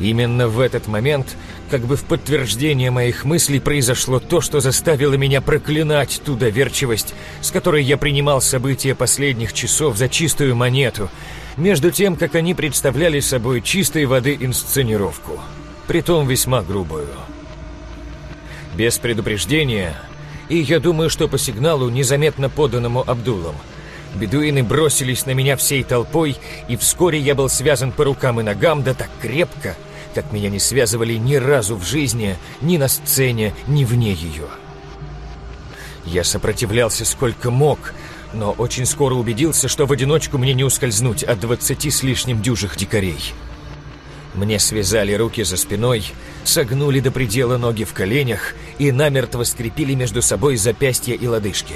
Именно в этот момент, как бы в подтверждение моих мыслей, произошло то, что заставило меня проклинать ту доверчивость, с которой я принимал события последних часов за чистую монету, между тем, как они представляли собой чистой воды инсценировку, притом весьма грубую. Без предупреждения, и я думаю, что по сигналу, незаметно поданному Абдулом, Бедуины бросились на меня всей толпой, и вскоре я был связан по рукам и ногам, да так крепко, как меня не связывали ни разу в жизни, ни на сцене, ни вне ее. Я сопротивлялся сколько мог, но очень скоро убедился, что в одиночку мне не ускользнуть от двадцати с лишним дюжих дикарей. Мне связали руки за спиной, согнули до предела ноги в коленях и намертво скрепили между собой запястья и лодыжки.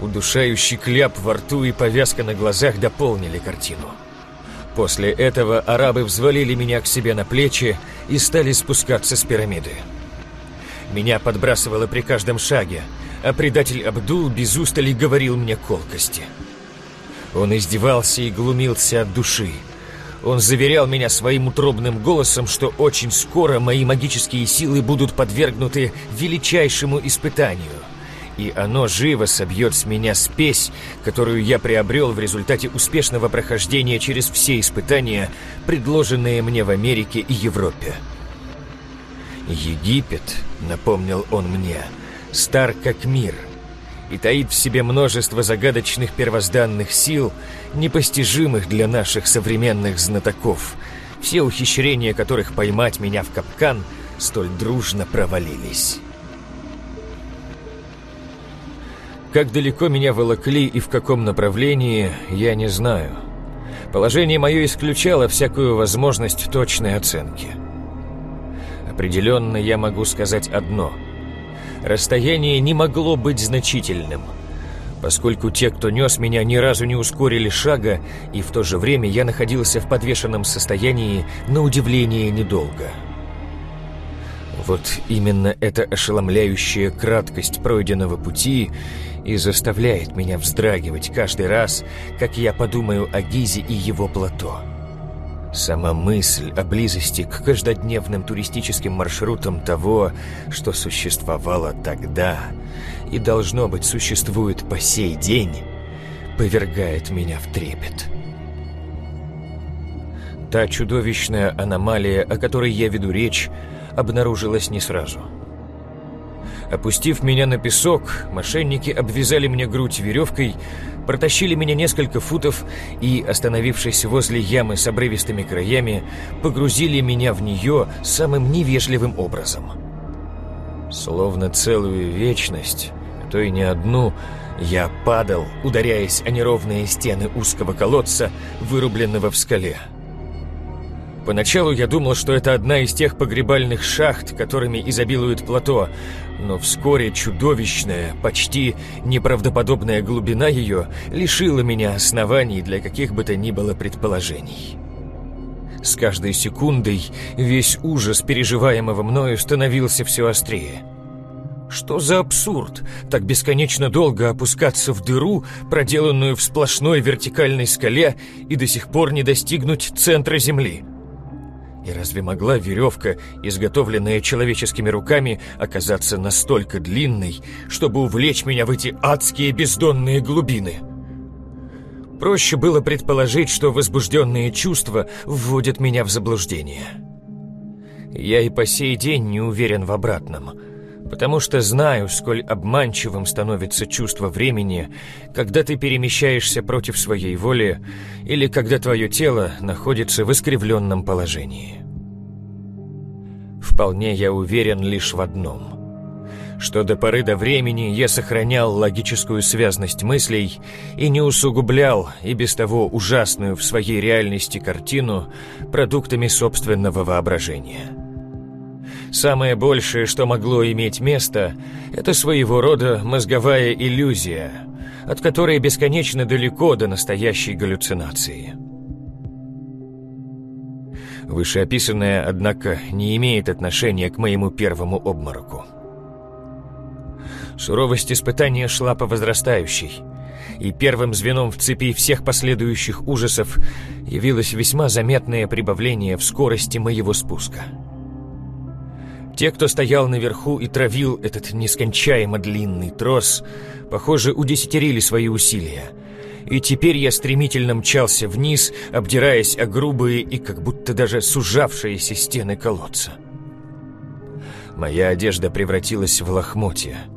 Удушающий кляп во рту и повязка на глазах дополнили картину. После этого арабы взвалили меня к себе на плечи и стали спускаться с пирамиды. Меня подбрасывало при каждом шаге, а предатель Абдул без устали говорил мне колкости. Он издевался и глумился от души. Он заверял меня своим утробным голосом, что очень скоро мои магические силы будут подвергнуты величайшему испытанию – и оно живо собьет с меня спесь, которую я приобрел в результате успешного прохождения через все испытания, предложенные мне в Америке и Европе. Египет, напомнил он мне, стар как мир и таит в себе множество загадочных первозданных сил, непостижимых для наших современных знатоков, все ухищрения которых поймать меня в капкан столь дружно провалились. Как далеко меня волокли и в каком направлении, я не знаю. Положение мое исключало всякую возможность точной оценки. Определенно я могу сказать одно. Расстояние не могло быть значительным, поскольку те, кто нес меня, ни разу не ускорили шага, и в то же время я находился в подвешенном состоянии на удивление недолго. Вот именно эта ошеломляющая краткость пройденного пути и заставляет меня вздрагивать каждый раз, как я подумаю о Гизе и его плато. Сама мысль о близости к каждодневным туристическим маршрутам того, что существовало тогда и, должно быть, существует по сей день, повергает меня в трепет. Та чудовищная аномалия, о которой я веду речь, обнаружилась не сразу – Опустив меня на песок, мошенники обвязали мне грудь веревкой, протащили меня несколько футов и, остановившись возле ямы с обрывистыми краями, погрузили меня в нее самым невежливым образом. Словно целую вечность, а то и не одну, я падал, ударяясь о неровные стены узкого колодца, вырубленного в скале. Поначалу я думал, что это одна из тех погребальных шахт, которыми изобилует плато, но вскоре чудовищная, почти неправдоподобная глубина ее лишила меня оснований для каких бы то ни было предположений. С каждой секундой весь ужас переживаемого мною становился все острее. Что за абсурд так бесконечно долго опускаться в дыру, проделанную в сплошной вертикальной скале, и до сих пор не достигнуть центра Земли? И разве могла веревка, изготовленная человеческими руками, оказаться настолько длинной, чтобы увлечь меня в эти адские бездонные глубины? Проще было предположить, что возбужденные чувства вводят меня в заблуждение. Я и по сей день не уверен в обратном, потому что знаю, сколь обманчивым становится чувство времени, когда ты перемещаешься против своей воли или когда твое тело находится в искривленном положении. Вполне я уверен лишь в одном – что до поры до времени я сохранял логическую связность мыслей и не усугублял и без того ужасную в своей реальности картину продуктами собственного воображения. Самое большее, что могло иметь место, это своего рода мозговая иллюзия, от которой бесконечно далеко до настоящей галлюцинации. Вышеописанное, однако, не имеет отношения к моему первому обмороку. Суровость испытания шла по возрастающей, и первым звеном в цепи всех последующих ужасов явилось весьма заметное прибавление в скорости моего спуска. Те, кто стоял наверху и травил этот нескончаемо длинный трос, похоже, удесятерили свои усилия. И теперь я стремительно мчался вниз, обдираясь о грубые и как будто даже сужавшиеся стены колодца. Моя одежда превратилась в лохмотья —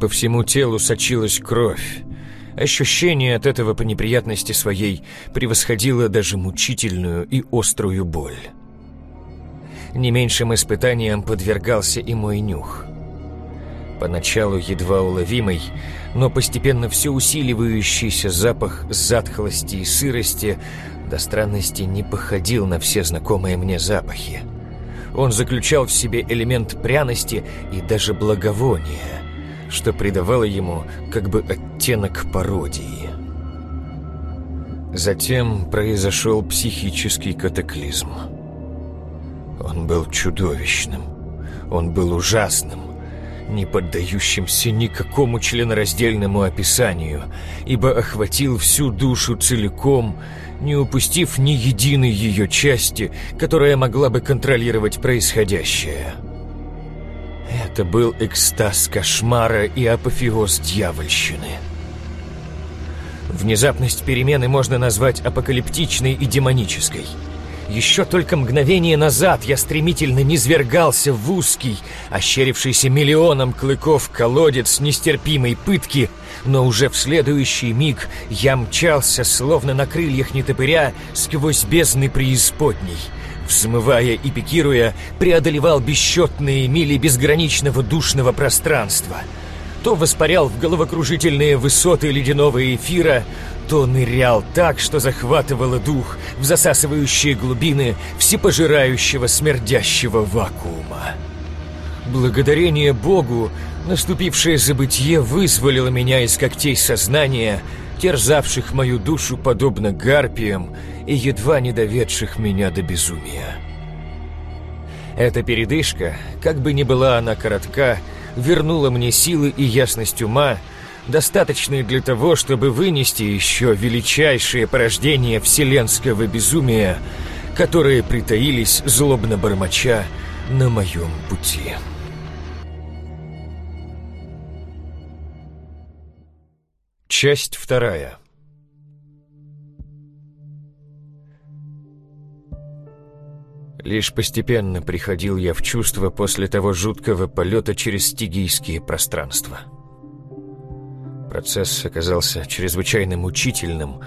по всему телу сочилась кровь. Ощущение от этого по неприятности своей превосходило даже мучительную и острую боль. Не меньшим испытанием подвергался и мой нюх. Поначалу едва уловимый, но постепенно все усиливающийся запах затхлости и сырости до странности не походил на все знакомые мне запахи. Он заключал в себе элемент пряности и даже благовония что придавало ему как бы оттенок пародии. Затем произошел психический катаклизм. Он был чудовищным, он был ужасным, не поддающимся никакому членораздельному описанию, ибо охватил всю душу целиком, не упустив ни единой ее части, которая могла бы контролировать происходящее. Это был экстаз кошмара и апофеоз дьявольщины. Внезапность перемены можно назвать апокалиптичной и демонической. Еще только мгновение назад я стремительно низвергался в узкий, ощерившийся миллионом клыков колодец нестерпимой пытки, но уже в следующий миг я мчался, словно на крыльях нетопыря, сквозь бездны преисподней — взмывая и пикируя, преодолевал бесчетные мили безграничного душного пространства. То воспарял в головокружительные высоты ледяного эфира, то нырял так, что захватывало дух в засасывающие глубины всепожирающего смердящего вакуума. Благодарение Богу, наступившее забытье вызволило меня из когтей сознания, терзавших мою душу подобно гарпиям, и едва не доведших меня до безумия. Эта передышка, как бы ни была она коротка, вернула мне силы и ясность ума, достаточные для того, чтобы вынести еще величайшие порождения вселенского безумия, которые притаились злобно бормоча на моем пути. Часть вторая Лишь постепенно приходил я в чувство после того жуткого полета через стигийские пространства. Процесс оказался чрезвычайно мучительным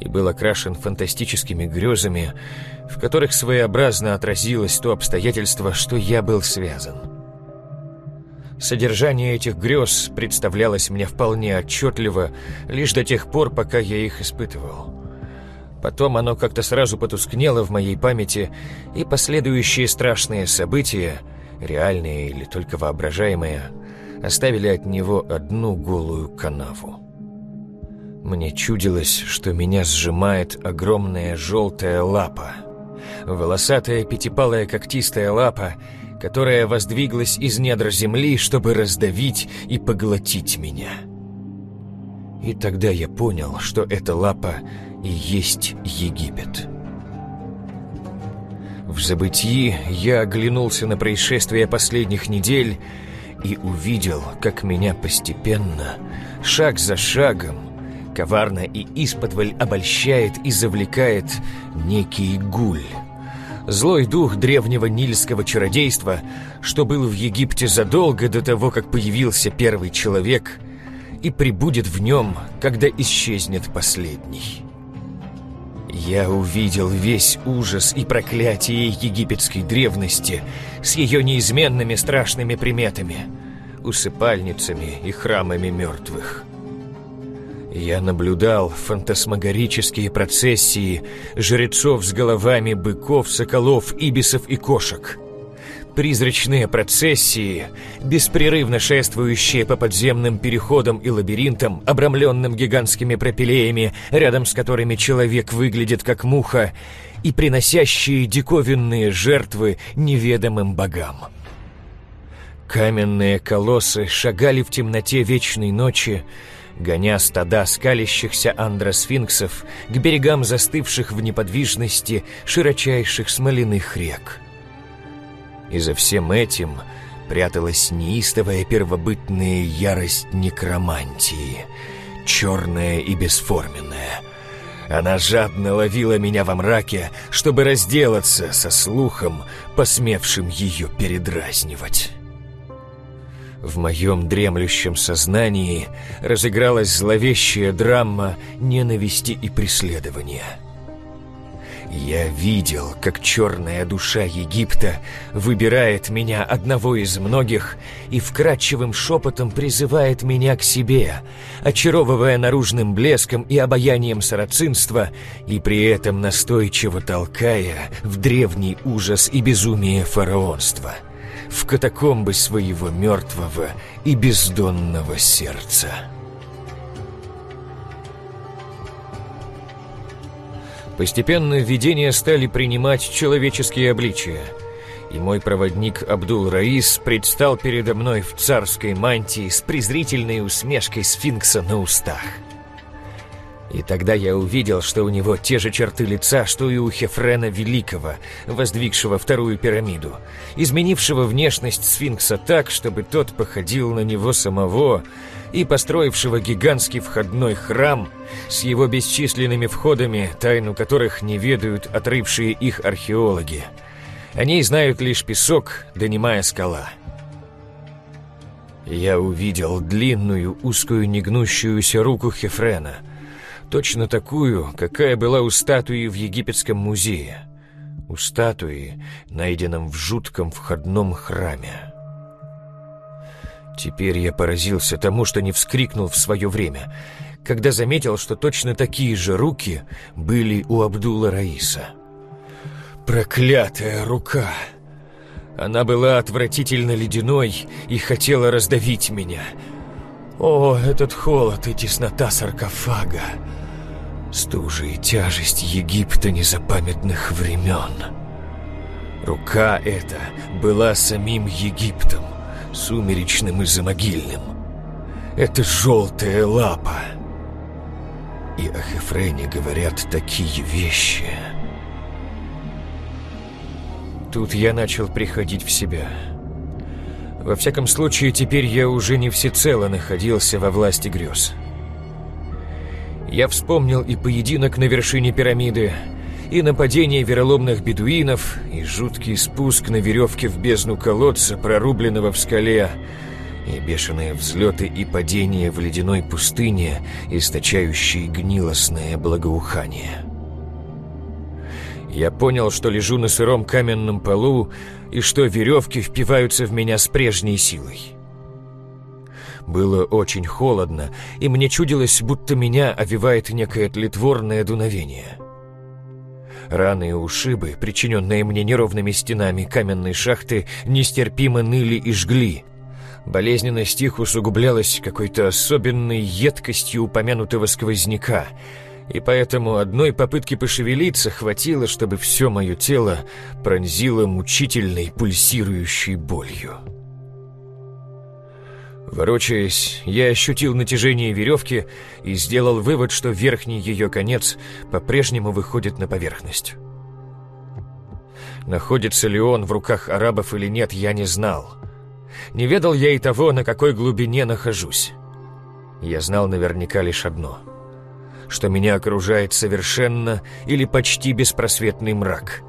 и был окрашен фантастическими грезами, в которых своеобразно отразилось то обстоятельство, что я был связан. Содержание этих грез представлялось мне вполне отчетливо лишь до тех пор, пока я их испытывал. Потом оно как-то сразу потускнело в моей памяти, и последующие страшные события, реальные или только воображаемые, оставили от него одну голую канаву. Мне чудилось, что меня сжимает огромная желтая лапа. Волосатая пятипалая когтистая лапа, которая воздвиглась из недр земли, чтобы раздавить и поглотить меня. И тогда я понял, что эта лапа и есть Египет. В забытии я оглянулся на происшествия последних недель и увидел, как меня постепенно, шаг за шагом, коварно и исподволь обольщает и завлекает некий гуль. Злой дух древнего нильского чародейства, что был в Египте задолго до того, как появился первый человек, и прибудет в нем, когда исчезнет последний. Я увидел весь ужас и проклятие египетской древности с ее неизменными страшными приметами, усыпальницами и храмами мертвых. Я наблюдал фантасмагорические процессии жрецов с головами быков, соколов, ибисов и кошек. Призрачные процессии, беспрерывно шествующие по подземным переходам и лабиринтам, обрамленным гигантскими пропилеями, рядом с которыми человек выглядит как муха, и приносящие диковинные жертвы неведомым богам. Каменные колоссы шагали в темноте вечной ночи, гоня стада скалящихся андросфинксов к берегам застывших в неподвижности широчайших смоляных рек. И за всем этим пряталась неистовая первобытная ярость некромантии, черная и бесформенная. Она жадно ловила меня во мраке, чтобы разделаться со слухом, посмевшим ее передразнивать. В моем дремлющем сознании разыгралась зловещая драма ненависти и преследования. Я видел, как черная душа Египта выбирает меня одного из многих и вкрадчивым шепотом призывает меня к себе, очаровывая наружным блеском и обаянием сарацинства и при этом настойчиво толкая в древний ужас и безумие фараонства — в катакомбы своего мертвого и бездонного сердца. Постепенно видения стали принимать человеческие обличия, и мой проводник Абдул-Раис предстал передо мной в царской мантии с презрительной усмешкой сфинкса на устах – и тогда я увидел, что у него те же черты лица, что и у Хефрена Великого, воздвигшего вторую пирамиду, изменившего внешность сфинкса так, чтобы тот походил на него самого, и построившего гигантский входной храм с его бесчисленными входами, тайну которых не ведают отрывшие их археологи. Они знают лишь песок, донимая скала. Я увидел длинную, узкую, негнущуюся руку Хефрена — Точно такую, какая была у статуи в египетском музее. У статуи, найденном в жутком входном храме. Теперь я поразился тому, что не вскрикнул в свое время, когда заметил, что точно такие же руки были у Абдулла Раиса. Проклятая рука! Она была отвратительно ледяной и хотела раздавить меня. О, этот холод и теснота саркофага! Стужа и тяжесть Египта незапамятных времен. Рука эта была самим Египтом, сумеречным и замогильным. Это желтая лапа. И о Хефрене говорят такие вещи. Тут я начал приходить в себя. Во всяком случае, теперь я уже не всецело находился во власти грез. Я вспомнил и поединок на вершине пирамиды, и нападение вероломных бедуинов, и жуткий спуск на веревке в бездну колодца, прорубленного в скале, и бешеные взлеты и падения в ледяной пустыне, источающие гнилостное благоухание. Я понял, что лежу на сыром каменном полу, и что веревки впиваются в меня с прежней силой. Было очень холодно, и мне чудилось, будто меня овивает некое тлетворное дуновение. Раны и ушибы, причиненные мне неровными стенами каменной шахты, нестерпимо ныли и жгли. Болезненность их усугублялась какой-то особенной едкостью упомянутого сквозняка, и поэтому одной попытки пошевелиться хватило, чтобы все мое тело пронзило мучительной пульсирующей болью. Ворочаясь, я ощутил натяжение веревки и сделал вывод, что верхний ее конец по-прежнему выходит на поверхность. Находится ли он в руках арабов или нет, я не знал. Не ведал я и того, на какой глубине нахожусь. Я знал наверняка лишь одно. Что меня окружает совершенно или почти беспросветный мрак.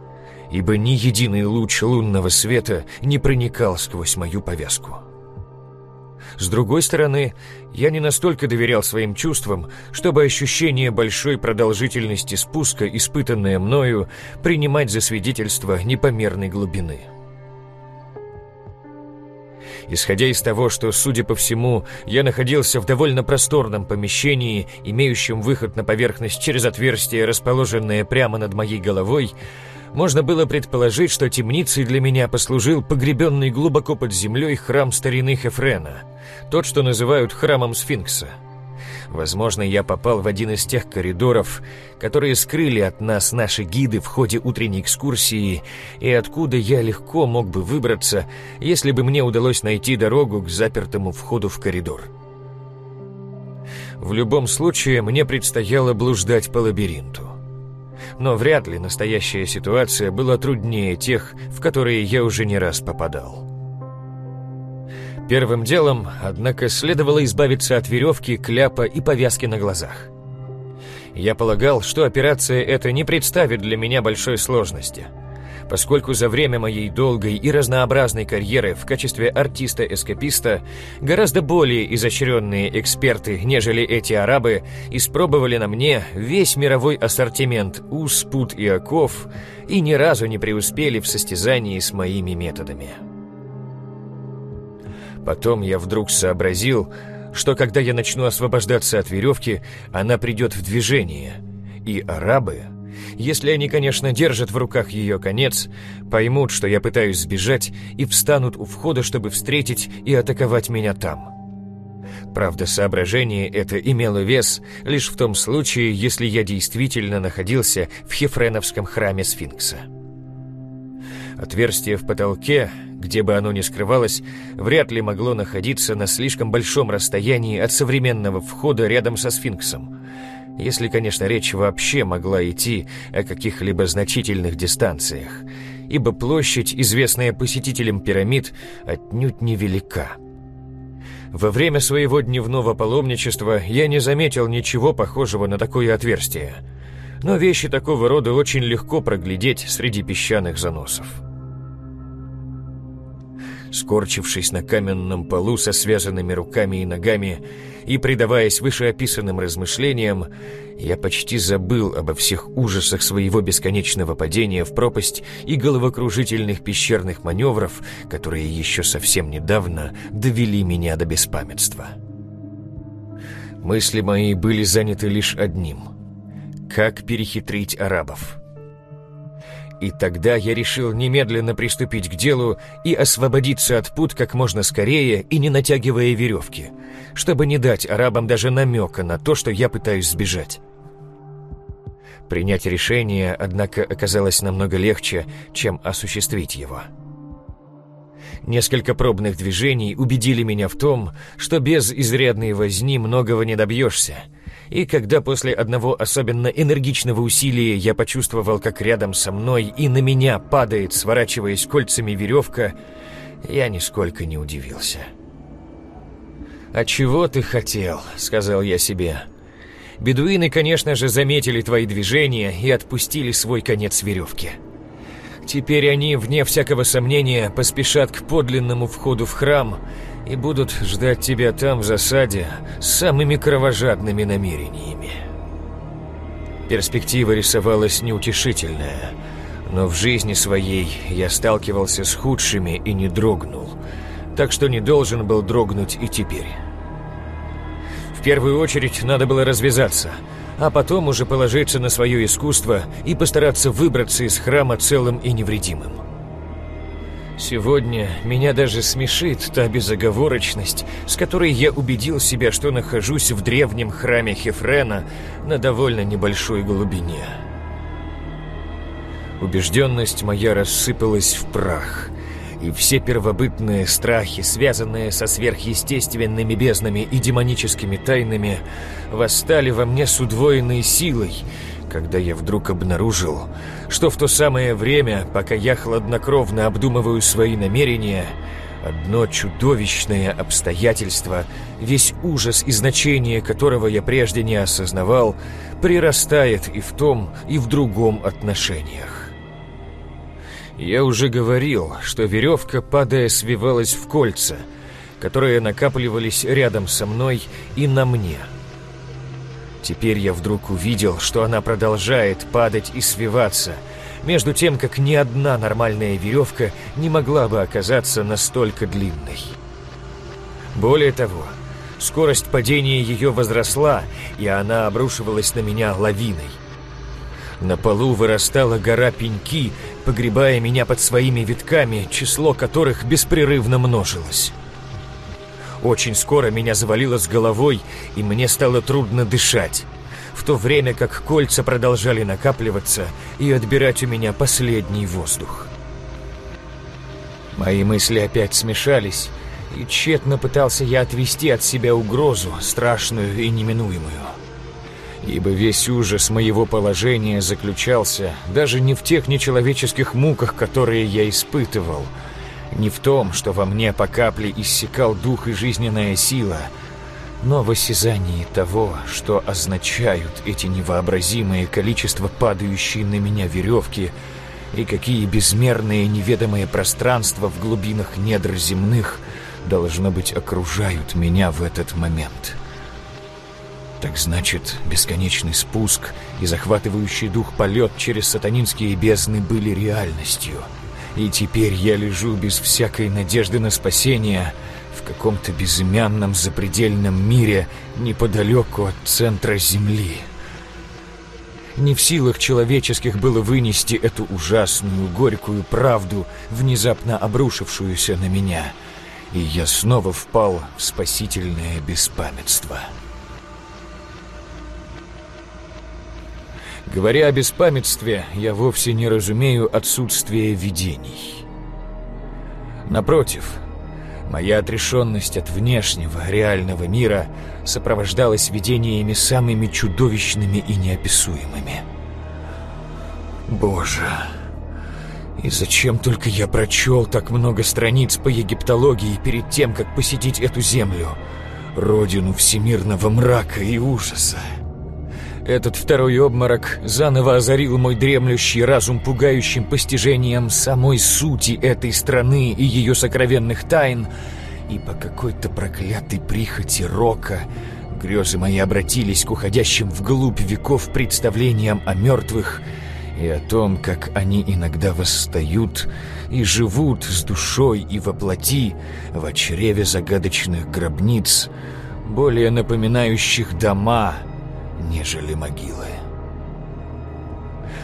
ибо ни единый луч лунного света не проникал сквозь мою повязку. С другой стороны, я не настолько доверял своим чувствам, чтобы ощущение большой продолжительности спуска, испытанное мною, принимать за свидетельство непомерной глубины. Исходя из того, что, судя по всему, я находился в довольно просторном помещении, имеющем выход на поверхность через отверстие, расположенное прямо над моей головой, можно было предположить, что темницей для меня послужил погребенный глубоко под землей храм старины Хефрена, тот, что называют храмом Сфинкса. Возможно, я попал в один из тех коридоров, которые скрыли от нас наши гиды в ходе утренней экскурсии, и откуда я легко мог бы выбраться, если бы мне удалось найти дорогу к запертому входу в коридор. В любом случае, мне предстояло блуждать по лабиринту. Но вряд ли настоящая ситуация была труднее тех, в которые я уже не раз попадал. Первым делом, однако, следовало избавиться от веревки, кляпа и повязки на глазах. Я полагал, что операция эта не представит для меня большой сложности, поскольку за время моей долгой и разнообразной карьеры в качестве артиста-эскаписта гораздо более изощренные эксперты, нежели эти арабы, испробовали на мне весь мировой ассортимент уз, пут и оков и ни разу не преуспели в состязании с моими методами. Потом я вдруг сообразил, что когда я начну освобождаться от веревки, она придет в движение, и арабы, если они, конечно, держат в руках ее конец, поймут, что я пытаюсь сбежать, и встанут у входа, чтобы встретить и атаковать меня там. Правда, соображение это имело вес лишь в том случае, если я действительно находился в Хефреновском храме Сфинкса. Отверстие в потолке, где бы оно ни скрывалось, вряд ли могло находиться на слишком большом расстоянии от современного входа рядом со сфинксом. Если, конечно, речь вообще могла идти о каких-либо значительных дистанциях, ибо площадь, известная посетителям пирамид, отнюдь невелика. Во время своего дневного паломничества я не заметил ничего похожего на такое отверстие, но вещи такого рода очень легко проглядеть среди песчаных заносов. Скорчившись на каменном полу со связанными руками и ногами и предаваясь вышеописанным размышлениям, я почти забыл обо всех ужасах своего бесконечного падения в пропасть и головокружительных пещерных маневров, которые еще совсем недавно довели меня до беспамятства. Мысли мои были заняты лишь одним — как перехитрить арабов. И тогда я решил немедленно приступить к делу и освободиться от пут как можно скорее и не натягивая веревки, чтобы не дать арабам даже намека на то, что я пытаюсь сбежать. Принять решение, однако, оказалось намного легче, чем осуществить его. Несколько пробных движений убедили меня в том, что без изрядной возни многого не добьешься — и когда после одного особенно энергичного усилия я почувствовал, как рядом со мной и на меня падает, сворачиваясь кольцами веревка, я нисколько не удивился. «А чего ты хотел?» — сказал я себе. «Бедуины, конечно же, заметили твои движения и отпустили свой конец веревки». Теперь они, вне всякого сомнения, поспешат к подлинному входу в храм и будут ждать тебя там в засаде с самыми кровожадными намерениями. Перспектива рисовалась неутешительная, но в жизни своей я сталкивался с худшими и не дрогнул, так что не должен был дрогнуть и теперь. В первую очередь надо было развязаться, а потом уже положиться на свое искусство и постараться выбраться из храма целым и невредимым. Сегодня меня даже смешит та безоговорочность, с которой я убедил себя, что нахожусь в древнем храме Хефрена на довольно небольшой глубине. Убежденность моя рассыпалась в прах, и все первобытные страхи, связанные со сверхъестественными безднами и демоническими тайнами, восстали во мне с удвоенной силой — когда я вдруг обнаружил, что в то самое время, пока я хладнокровно обдумываю свои намерения, одно чудовищное обстоятельство, весь ужас и значение которого я прежде не осознавал, прирастает и в том, и в другом отношениях. Я уже говорил, что веревка, падая, свивалась в кольца, которые накапливались рядом со мной и на мне. Теперь я вдруг увидел, что она продолжает падать и свиваться, между тем, как ни одна нормальная веревка не могла бы оказаться настолько длинной. Более того, скорость падения ее возросла, и она обрушивалась на меня лавиной. На полу вырастала гора пеньки, погребая меня под своими витками, число которых беспрерывно множилось. Очень скоро меня завалило с головой, и мне стало трудно дышать, в то время как кольца продолжали накапливаться и отбирать у меня последний воздух. Мои мысли опять смешались, и тщетно пытался я отвести от себя угрозу, страшную и неминуемую ибо весь ужас моего положения заключался даже не в тех нечеловеческих муках, которые я испытывал, не в том, что во мне по капле иссякал дух и жизненная сила, но в осязании того, что означают эти невообразимые количество падающие на меня веревки и какие безмерные неведомые пространства в глубинах недр земных должно быть окружают меня в этот момент». Так значит, бесконечный спуск и захватывающий дух полет через сатанинские бездны были реальностью. И теперь я лежу без всякой надежды на спасение в каком-то безымянном запредельном мире неподалеку от центра Земли. Не в силах человеческих было вынести эту ужасную, горькую правду, внезапно обрушившуюся на меня, и я снова впал в спасительное беспамятство. Говоря о беспамятстве, я вовсе не разумею отсутствие видений. Напротив, моя отрешенность от внешнего, реального мира сопровождалась видениями самыми чудовищными и неописуемыми. Боже, и зачем только я прочел так много страниц по египтологии перед тем, как посетить эту землю, родину всемирного мрака и ужаса? Этот второй обморок заново озарил мой дремлющий разум пугающим постижением самой сути этой страны и ее сокровенных тайн, и по какой-то проклятой прихоти рока грезы мои обратились к уходящим вглубь веков представлениям о мертвых и о том, как они иногда восстают и живут с душой и воплоти в чреве загадочных гробниц, более напоминающих дома — нежели могилы.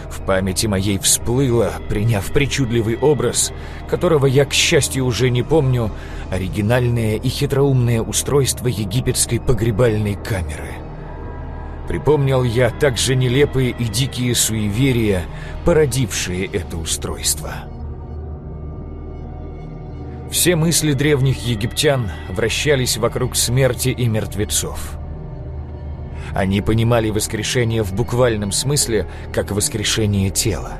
В памяти моей всплыло, приняв причудливый образ, которого я, к счастью, уже не помню, оригинальное и хитроумное устройство египетской погребальной камеры. Припомнил я также нелепые и дикие суеверия, породившие это устройство. Все мысли древних египтян вращались вокруг смерти и мертвецов. Они понимали воскрешение в буквальном смысле, как воскрешение тела.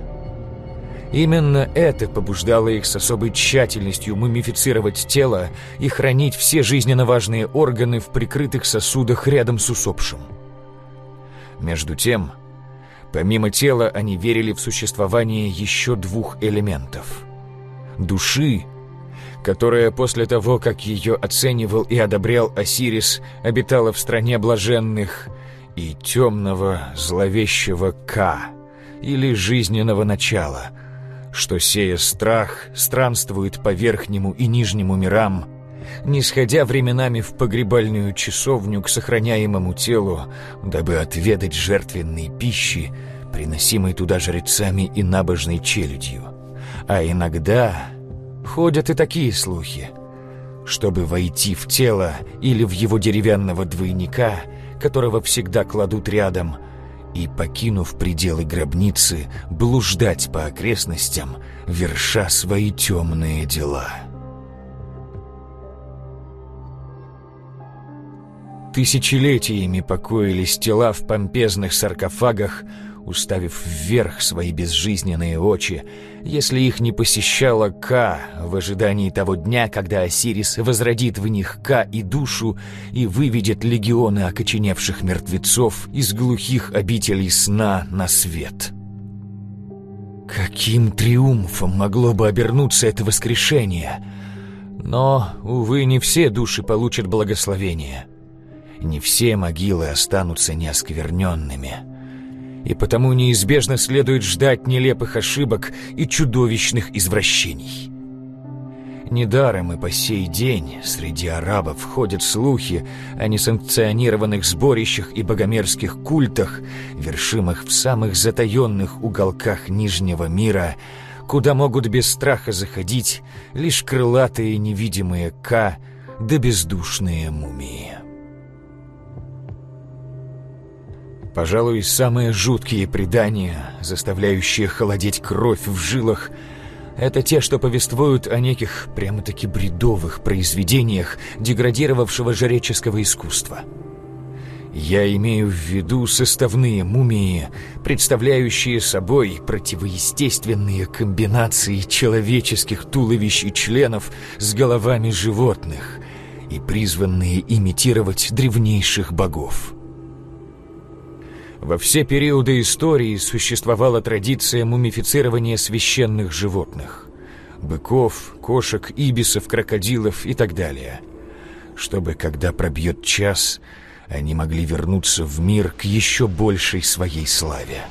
Именно это побуждало их с особой тщательностью мумифицировать тело и хранить все жизненно важные органы в прикрытых сосудах рядом с усопшим. Между тем, помимо тела, они верили в существование еще двух элементов. Души, которая после того, как ее оценивал и одобрял Осирис, обитала в стране блаженных – и темного зловещего К, или жизненного начала, что, сея страх, странствует по верхнему и нижнему мирам, не сходя временами в погребальную часовню к сохраняемому телу, дабы отведать жертвенной пищи, приносимой туда жрецами и набожной челюдью. А иногда ходят и такие слухи. Чтобы войти в тело или в его деревянного двойника – которого всегда кладут рядом, и, покинув пределы гробницы, блуждать по окрестностям, верша свои темные дела. Тысячелетиями покоились тела в помпезных саркофагах, уставив вверх свои безжизненные очи, если их не посещала Ка в ожидании того дня, когда Осирис возродит в них Ка и душу и выведет легионы окоченевших мертвецов из глухих обителей сна на свет. Каким триумфом могло бы обернуться это воскрешение? Но, увы, не все души получат благословение. Не все могилы останутся неоскверненными. И потому неизбежно следует ждать нелепых ошибок и чудовищных извращений. Недаром и по сей день среди арабов ходят слухи о несанкционированных сборищах и богомерзких культах, вершимых в самых затаенных уголках Нижнего мира, куда могут без страха заходить лишь крылатые невидимые Ка да бездушные мумии. Пожалуй, самые жуткие предания, заставляющие холодеть кровь в жилах – это те, что повествуют о неких прямо-таки бредовых произведениях деградировавшего жреческого искусства. Я имею в виду составные мумии, представляющие собой противоестественные комбинации человеческих туловищ и членов с головами животных и призванные имитировать древнейших богов. Во все периоды истории существовала традиция мумифицирования священных животных. Быков, кошек, ибисов, крокодилов и так далее. Чтобы, когда пробьет час, они могли вернуться в мир к еще большей своей славе.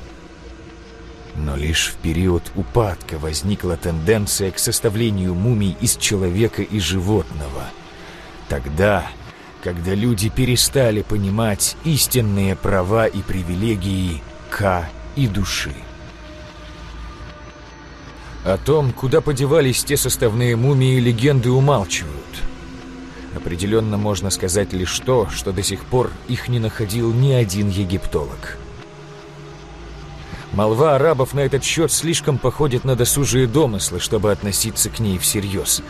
Но лишь в период упадка возникла тенденция к составлению мумий из человека и животного. Тогда когда люди перестали понимать истинные права и привилегии К и души. О том, куда подевались те составные мумии, легенды умалчивают. Определенно можно сказать лишь то, что до сих пор их не находил ни один египтолог. Молва арабов на этот счет слишком походит на досужие домыслы, чтобы относиться к ней всерьез.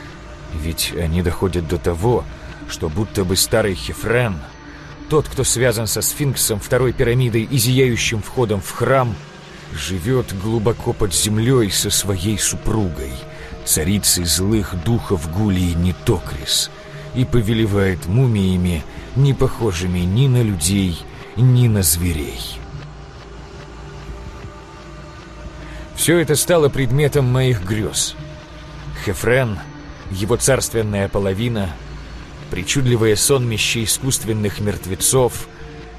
Ведь они доходят до того, что будто бы старый Хефрен, тот, кто связан со сфинксом, второй пирамидой и зияющим входом в храм, живет глубоко под землей со своей супругой, царицей злых духов Гулии Нитокрис, и повелевает мумиями, не похожими ни на людей, ни на зверей. Все это стало предметом моих грез. Хефрен, его царственная половина — причудливое сонмище искусственных мертвецов.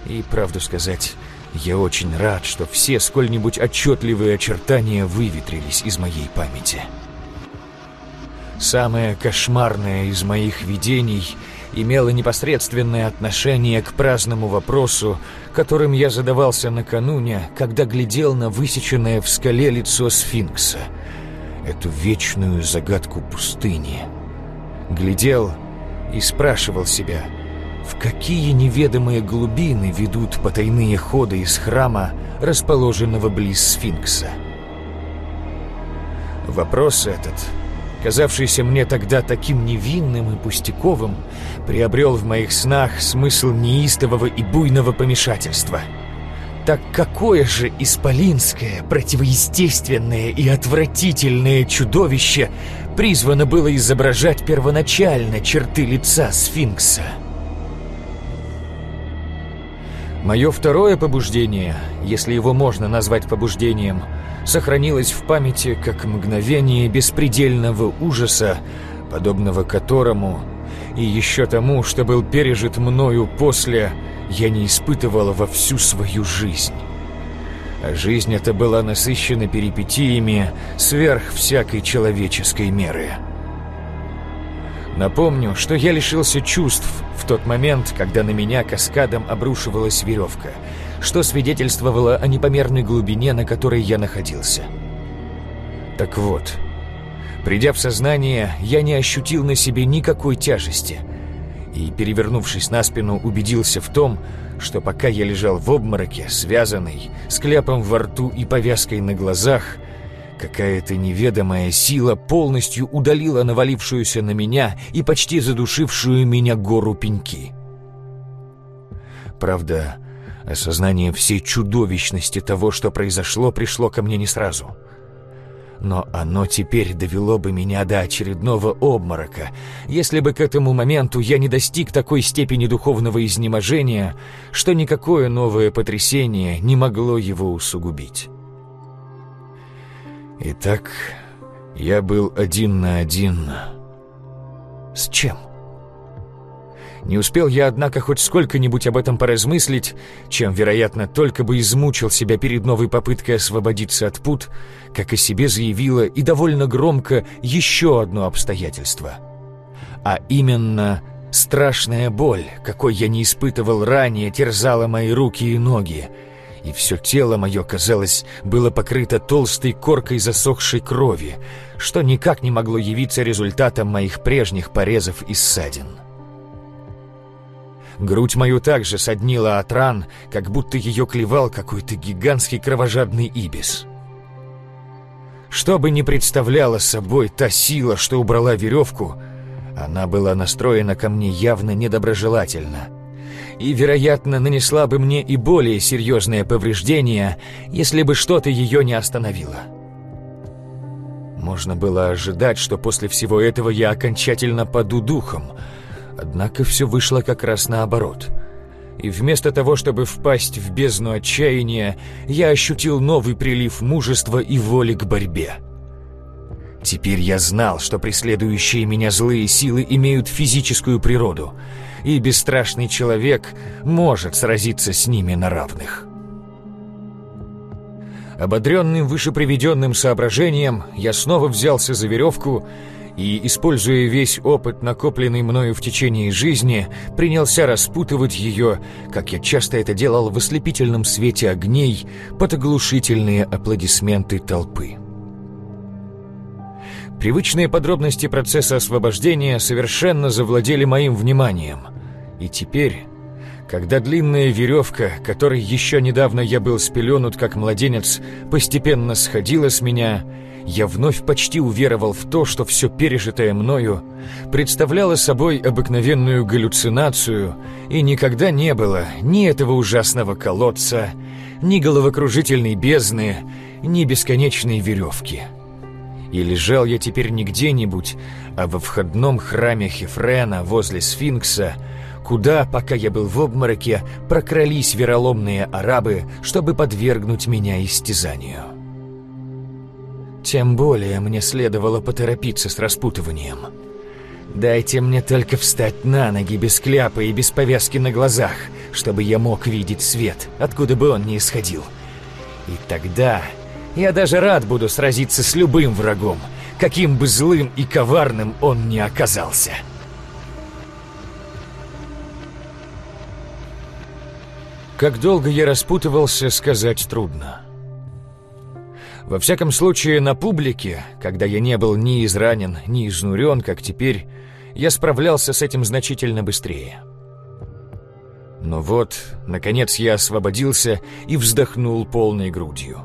И, правду сказать, я очень рад, что все сколь-нибудь отчетливые очертания выветрились из моей памяти. Самое кошмарное из моих видений имело непосредственное отношение к праздному вопросу, которым я задавался накануне, когда глядел на высеченное в скале лицо сфинкса, эту вечную загадку пустыни. Глядел и спрашивал себя, в какие неведомые глубины ведут потайные ходы из храма, расположенного близ сфинкса. Вопрос этот, казавшийся мне тогда таким невинным и пустяковым, приобрел в моих снах смысл неистового и буйного помешательства. Так какое же исполинское, противоестественное и отвратительное чудовище призвано было изображать первоначально черты лица сфинкса. Мое второе побуждение, если его можно назвать побуждением, сохранилось в памяти как мгновение беспредельного ужаса, подобного которому и еще тому, что был пережит мною после, я не испытывала во всю свою жизнь. А жизнь эта была насыщена перипетиями сверх всякой человеческой меры. Напомню, что я лишился чувств в тот момент, когда на меня каскадом обрушивалась веревка, что свидетельствовало о непомерной глубине, на которой я находился. Так вот, придя в сознание, я не ощутил на себе никакой тяжести и, перевернувшись на спину, убедился в том, что пока я лежал в обмороке, связанный, с кляпом во рту и повязкой на глазах, какая-то неведомая сила полностью удалила навалившуюся на меня и почти задушившую меня гору пеньки. Правда, осознание всей чудовищности того, что произошло, пришло ко мне не сразу — но оно теперь довело бы меня до очередного обморока, если бы к этому моменту я не достиг такой степени духовного изнеможения, что никакое новое потрясение не могло его усугубить. Итак, я был один на один. С чем? Не успел я, однако, хоть сколько-нибудь об этом поразмыслить, чем, вероятно, только бы измучил себя перед новой попыткой освободиться от пут, как о себе заявило и довольно громко еще одно обстоятельство. А именно, страшная боль, какой я не испытывал ранее, терзала мои руки и ноги, и все тело мое, казалось, было покрыто толстой коркой засохшей крови, что никак не могло явиться результатом моих прежних порезов и ссадин. Грудь мою также соднила от ран, как будто ее клевал какой-то гигантский кровожадный ибис. Что бы ни представляла собой та сила, что убрала веревку, она была настроена ко мне явно недоброжелательно и, вероятно, нанесла бы мне и более серьезные повреждения, если бы что-то ее не остановило. Можно было ожидать, что после всего этого я окончательно паду духом — Однако все вышло как раз наоборот. И вместо того, чтобы впасть в бездну отчаяния, я ощутил новый прилив мужества и воли к борьбе. Теперь я знал, что преследующие меня злые силы имеют физическую природу, и бесстрашный человек может сразиться с ними на равных. Ободренным вышеприведенным соображением, я снова взялся за веревку и, используя весь опыт, накопленный мною в течение жизни, принялся распутывать ее, как я часто это делал в ослепительном свете огней, под оглушительные аплодисменты толпы. Привычные подробности процесса освобождения совершенно завладели моим вниманием, и теперь... Когда длинная веревка, которой еще недавно я был спеленут как младенец, постепенно сходила с меня, я вновь почти уверовал в то, что все пережитое мною представляло собой обыкновенную галлюцинацию, и никогда не было ни этого ужасного колодца, ни головокружительной бездны, ни бесконечной веревки. И лежал я теперь не где-нибудь, а во входном храме Хефрена возле сфинкса, куда, пока я был в обмороке, прокрались вероломные арабы, чтобы подвергнуть меня истязанию. Тем более мне следовало поторопиться с распутыванием. Дайте мне только встать на ноги без кляпа и без повязки на глазах, чтобы я мог видеть свет, откуда бы он ни исходил. И тогда я даже рад буду сразиться с любым врагом, каким бы злым и коварным он ни оказался. Как долго я распутывался, сказать трудно. Во всяком случае, на публике, когда я не был ни изранен, ни изнурен, как теперь, я справлялся с этим значительно быстрее. Но вот, наконец, я освободился и вздохнул полной грудью.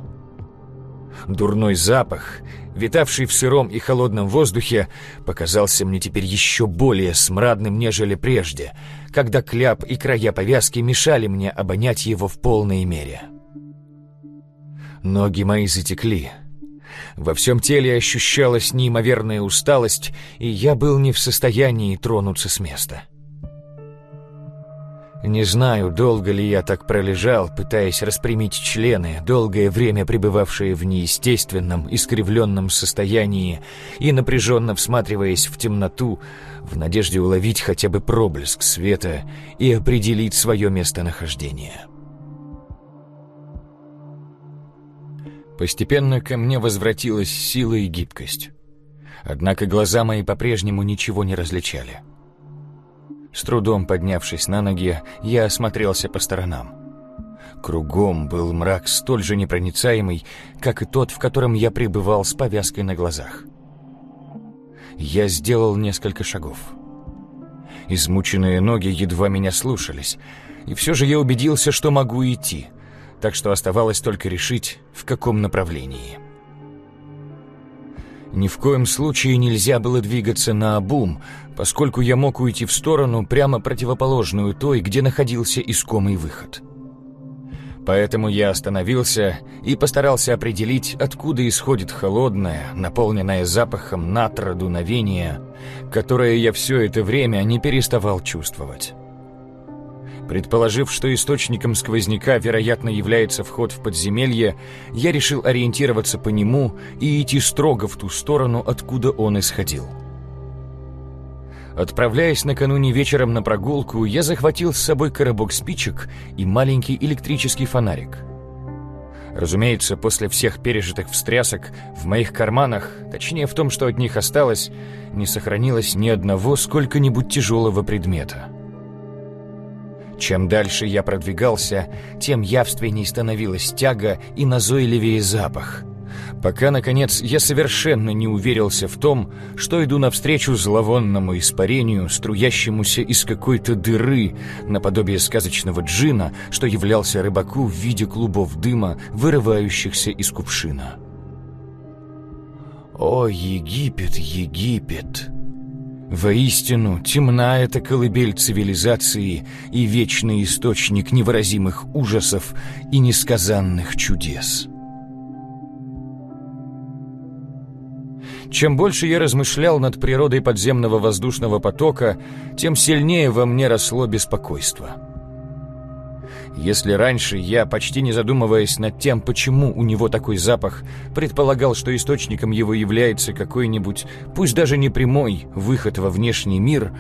Дурной запах, витавший в сыром и холодном воздухе, показался мне теперь еще более смрадным, нежели прежде, когда кляп и края повязки мешали мне обонять его в полной мере. Ноги мои затекли. Во всем теле ощущалась неимоверная усталость, и я был не в состоянии тронуться с места. Не знаю, долго ли я так пролежал, пытаясь распрямить члены, долгое время пребывавшие в неестественном, искривленном состоянии и напряженно всматриваясь в темноту, в надежде уловить хотя бы проблеск света и определить свое местонахождение. Постепенно ко мне возвратилась сила и гибкость. Однако глаза мои по-прежнему ничего не различали. С трудом поднявшись на ноги, я осмотрелся по сторонам. Кругом был мрак столь же непроницаемый, как и тот, в котором я пребывал с повязкой на глазах. Я сделал несколько шагов. Измученные ноги едва меня слушались, и все же я убедился, что могу идти — так что оставалось только решить, в каком направлении. Ни в коем случае нельзя было двигаться на обум, поскольку я мог уйти в сторону, прямо противоположную той, где находился искомый выход. Поэтому я остановился и постарался определить, откуда исходит холодное, наполненное запахом натра дуновение, которое я все это время не переставал чувствовать. Предположив, что источником сквозняка, вероятно, является вход в подземелье, я решил ориентироваться по нему и идти строго в ту сторону, откуда он исходил. Отправляясь накануне вечером на прогулку, я захватил с собой коробок спичек и маленький электрический фонарик. Разумеется, после всех пережитых встрясок в моих карманах, точнее в том, что от них осталось, не сохранилось ни одного сколько-нибудь тяжелого предмета. Чем дальше я продвигался, тем явственней становилась тяга и назойливее запах. Пока, наконец, я совершенно не уверился в том, что иду навстречу зловонному испарению, струящемуся из какой-то дыры, наподобие сказочного джина, что являлся рыбаку в виде клубов дыма, вырывающихся из кувшина. «О, Египет, Египет!» Воистину, темна эта колыбель цивилизации и вечный источник невыразимых ужасов и несказанных чудес. Чем больше я размышлял над природой подземного воздушного потока, тем сильнее во мне росло беспокойство. Если раньше я, почти не задумываясь над тем, почему у него такой запах, предполагал, что источником его является какой-нибудь, пусть даже не прямой, выход во внешний мир,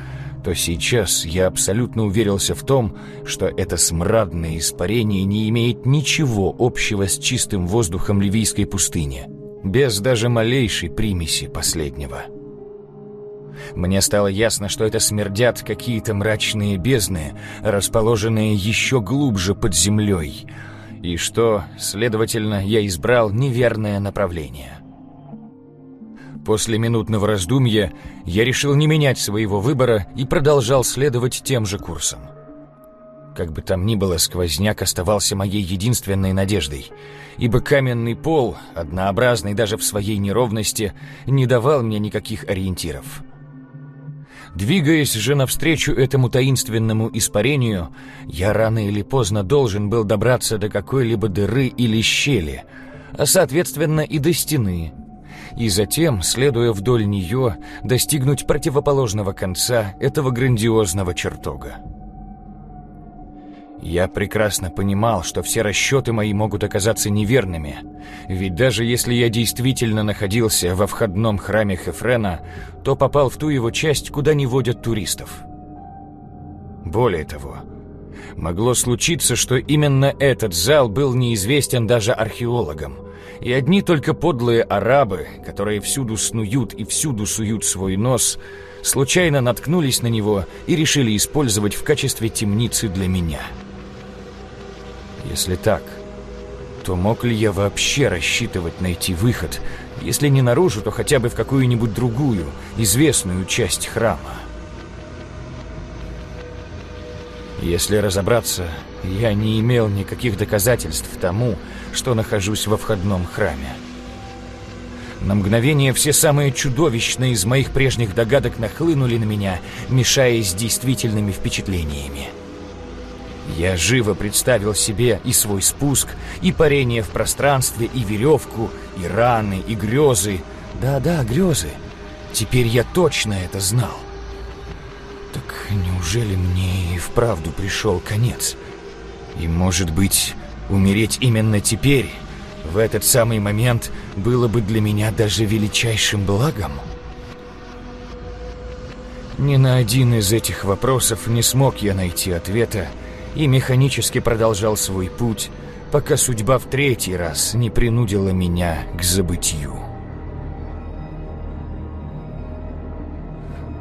то сейчас я абсолютно уверился в том, что это смрадное испарение не имеет ничего общего с чистым воздухом ливийской пустыни, без даже малейшей примеси последнего. Мне стало ясно, что это смердят какие-то мрачные бездны, расположенные еще глубже под землей, и что, следовательно, я избрал неверное направление. После минутного раздумья я решил не менять своего выбора и продолжал следовать тем же курсом. Как бы там ни было, сквозняк оставался моей единственной надеждой, ибо каменный пол, однообразный даже в своей неровности, не давал мне никаких ориентиров. Двигаясь же навстречу этому таинственному испарению, я рано или поздно должен был добраться до какой-либо дыры или щели, а соответственно и до стены, и затем, следуя вдоль нее, достигнуть противоположного конца этого грандиозного чертога. Я прекрасно понимал, что все расчеты мои могут оказаться неверными, ведь даже если я действительно находился во входном храме Хефрена, то попал в ту его часть, куда не водят туристов. Более того, могло случиться, что именно этот зал был неизвестен даже археологам, и одни только подлые арабы, которые всюду снуют и всюду суют свой нос, случайно наткнулись на него и решили использовать в качестве темницы для меня». Если так, то мог ли я вообще рассчитывать найти выход, если не наружу, то хотя бы в какую-нибудь другую, известную часть храма? Если разобраться, я не имел никаких доказательств тому, что нахожусь во входном храме. На мгновение все самые чудовищные из моих прежних догадок нахлынули на меня, мешаясь с действительными впечатлениями. Я живо представил себе и свой спуск, и парение в пространстве, и веревку, и раны, и грезы. Да-да, грезы. Теперь я точно это знал. Так неужели мне и вправду пришел конец? И, может быть, умереть именно теперь, в этот самый момент, было бы для меня даже величайшим благом? Ни на один из этих вопросов не смог я найти ответа, и механически продолжал свой путь, пока судьба в третий раз не принудила меня к забытью.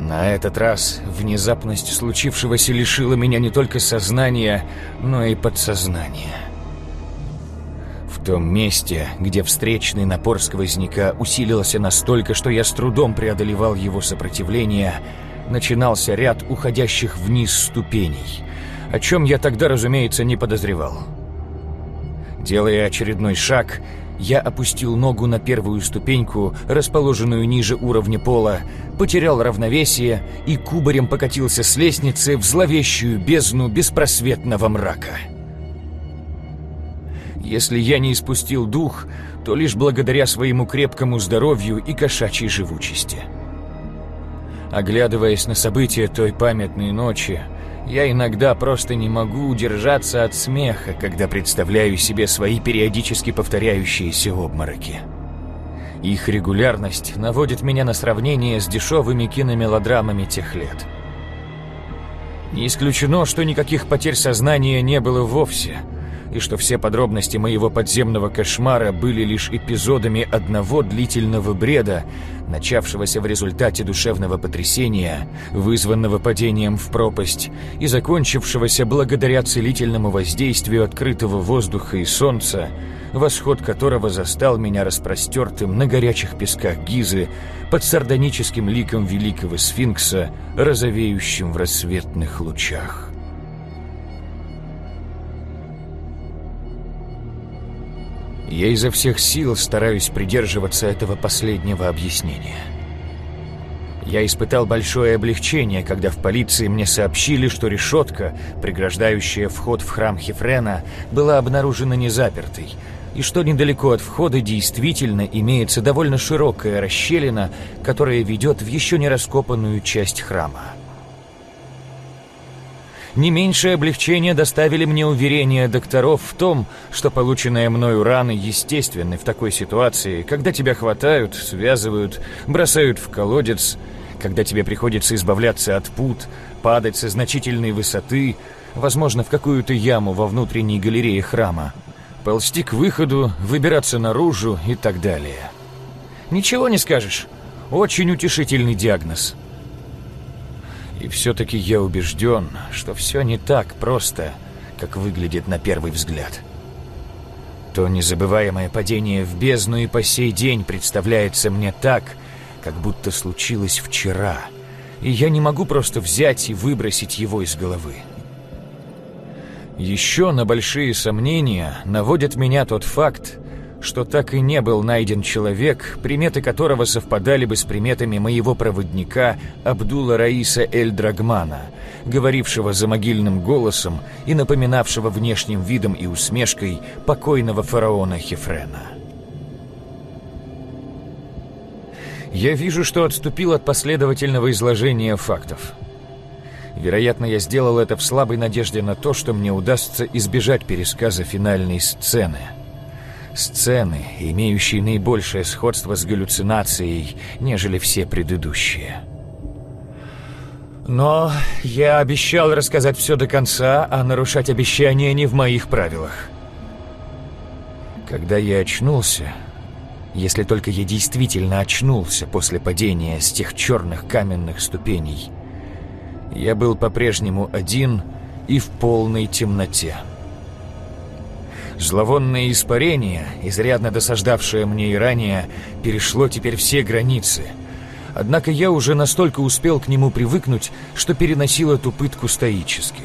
На этот раз внезапность случившегося лишила меня не только сознания, но и подсознания. В том месте, где встречный напор сквозняка усилился настолько, что я с трудом преодолевал его сопротивление, начинался ряд уходящих вниз ступеней, о чем я тогда, разумеется, не подозревал. Делая очередной шаг, я опустил ногу на первую ступеньку, расположенную ниже уровня пола, потерял равновесие и кубарем покатился с лестницы в зловещую бездну беспросветного мрака. Если я не испустил дух, то лишь благодаря своему крепкому здоровью и кошачьей живучести. Оглядываясь на события той памятной ночи, Я иногда просто не могу удержаться от смеха, когда представляю себе свои периодически повторяющиеся обмороки. Их регулярность наводит меня на сравнение с дешевыми киномелодрамами тех лет. Не исключено, что никаких потерь сознания не было вовсе – и что все подробности моего подземного кошмара были лишь эпизодами одного длительного бреда, начавшегося в результате душевного потрясения, вызванного падением в пропасть, и закончившегося благодаря целительному воздействию открытого воздуха и солнца, восход которого застал меня распростертым на горячих песках Гизы под сардоническим ликом великого сфинкса, розовеющим в рассветных лучах. Я изо всех сил стараюсь придерживаться этого последнего объяснения. Я испытал большое облегчение, когда в полиции мне сообщили, что решетка, преграждающая вход в храм Хефрена, была обнаружена незапертой, и что недалеко от входа действительно имеется довольно широкая расщелина, которая ведет в еще не раскопанную часть храма. Не меньшее облегчение доставили мне уверения докторов в том, что полученные мною раны естественны в такой ситуации, когда тебя хватают, связывают, бросают в колодец, когда тебе приходится избавляться от пут, падать со значительной высоты, возможно, в какую-то яму во внутренней галерее храма, ползти к выходу, выбираться наружу и так далее. Ничего не скажешь. Очень утешительный диагноз. И все-таки я убежден, что все не так просто, как выглядит на первый взгляд. То незабываемое падение в бездну и по сей день представляется мне так, как будто случилось вчера, и я не могу просто взять и выбросить его из головы. Еще на большие сомнения наводит меня тот факт, что так и не был найден человек, приметы которого совпадали бы с приметами моего проводника Абдула Раиса Эль-Драгмана, говорившего за могильным голосом и напоминавшего внешним видом и усмешкой покойного фараона Хефрена. Я вижу, что отступил от последовательного изложения фактов. Вероятно, я сделал это в слабой надежде на то, что мне удастся избежать пересказа финальной сцены – Сцены, имеющие наибольшее сходство с галлюцинацией, нежели все предыдущие. Но я обещал рассказать все до конца, а нарушать обещания не в моих правилах. Когда я очнулся, если только я действительно очнулся после падения с тех черных каменных ступеней, я был по-прежнему один и в полной темноте. Зловонное испарение, изрядно досаждавшее мне и ранее, перешло теперь все границы. Однако я уже настолько успел к нему привыкнуть, что переносил эту пытку стоически.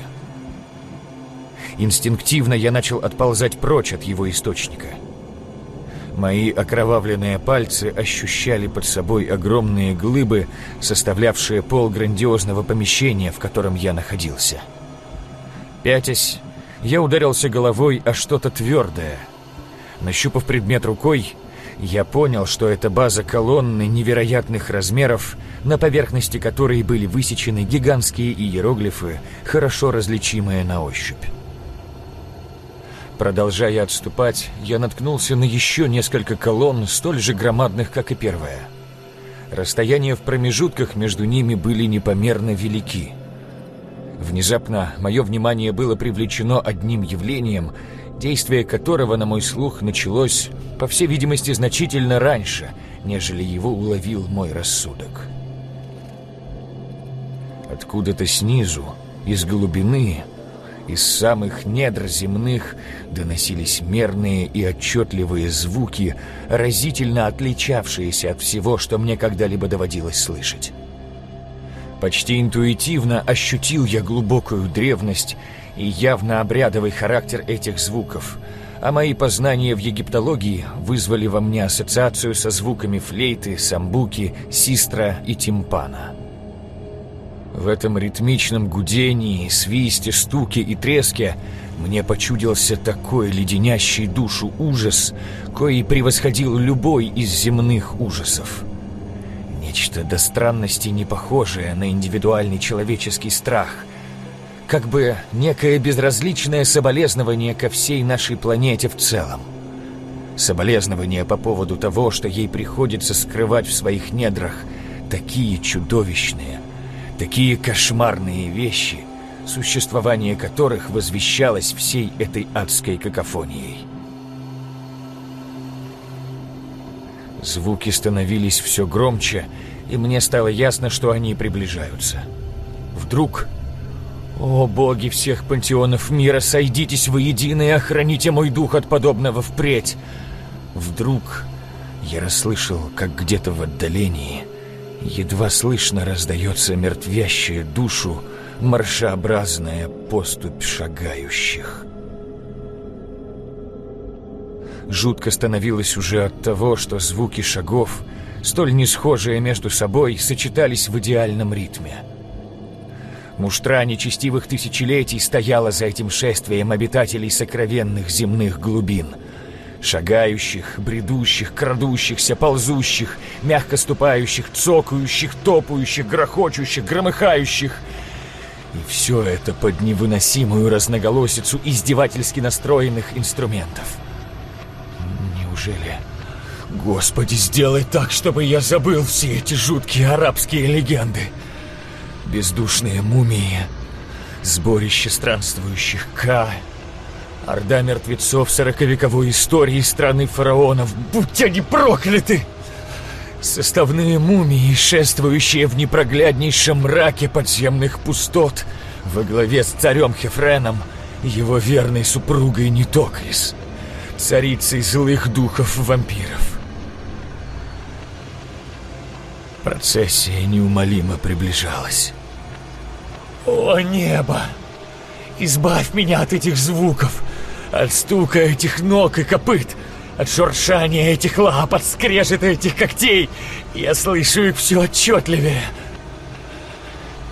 Инстинктивно я начал отползать прочь от его источника. Мои окровавленные пальцы ощущали под собой огромные глыбы, составлявшие пол грандиозного помещения, в котором я находился. Пятясь, я ударился головой о что-то твердое. Нащупав предмет рукой, я понял, что это база колонны невероятных размеров, на поверхности которой были высечены гигантские иероглифы, хорошо различимые на ощупь. Продолжая отступать, я наткнулся на еще несколько колонн, столь же громадных, как и первая. Расстояния в промежутках между ними были непомерно велики — Внезапно мое внимание было привлечено одним явлением, действие которого, на мой слух, началось, по всей видимости, значительно раньше, нежели его уловил мой рассудок. Откуда-то снизу, из глубины, из самых недр земных доносились мерные и отчетливые звуки, разительно отличавшиеся от всего, что мне когда-либо доводилось слышать. Почти интуитивно ощутил я глубокую древность и явно обрядовый характер этих звуков, а мои познания в египтологии вызвали во мне ассоциацию со звуками флейты, самбуки, систра и тимпана. В этом ритмичном гудении, свисте, стуке и треске мне почудился такой леденящий душу ужас, кои превосходил любой из земных ужасов. Нечто до странности не похожее на индивидуальный человеческий страх. как бы некое безразличное соболезнование ко всей нашей планете в целом. Соболезнование по поводу того, что ей приходится скрывать в своих недрах такие чудовищные, такие кошмарные вещи, существование которых возвещалось всей этой адской какофонией. Звуки становились все громче, и мне стало ясно, что они приближаются. Вдруг... О, боги всех пантеонов мира, сойдитесь воедино и охраните мой дух от подобного впредь! Вдруг я расслышал, как где-то в отдалении едва слышно раздается мертвящая душу маршеобразная поступь шагающих. Жутко становилось уже от того, что звуки шагов, столь несхожие между собой, сочетались в идеальном ритме. Муштра нечестивых тысячелетий стояла за этим шествием обитателей сокровенных земных глубин. Шагающих, бредущих, крадущихся, ползущих, мягко ступающих, цокающих, топающих, грохочущих, громыхающих — и все это под невыносимую разноголосицу издевательски настроенных инструментов. Неужели... Господи, сделай так, чтобы я забыл все эти жуткие арабские легенды. Бездушные мумии, сборище странствующих Ка, орда мертвецов сороковековой истории страны фараонов. Будь они прокляты! Составные мумии, шествующие в непрогляднейшем мраке подземных пустот во главе с царем Хефреном его верной супругой Нитокрис царицей злых духов-вампиров. Процессия неумолимо приближалась. «О, небо! Избавь меня от этих звуков, от стука этих ног и копыт, от шуршания этих лап, от скрежета этих когтей! Я слышу их все отчетливее!»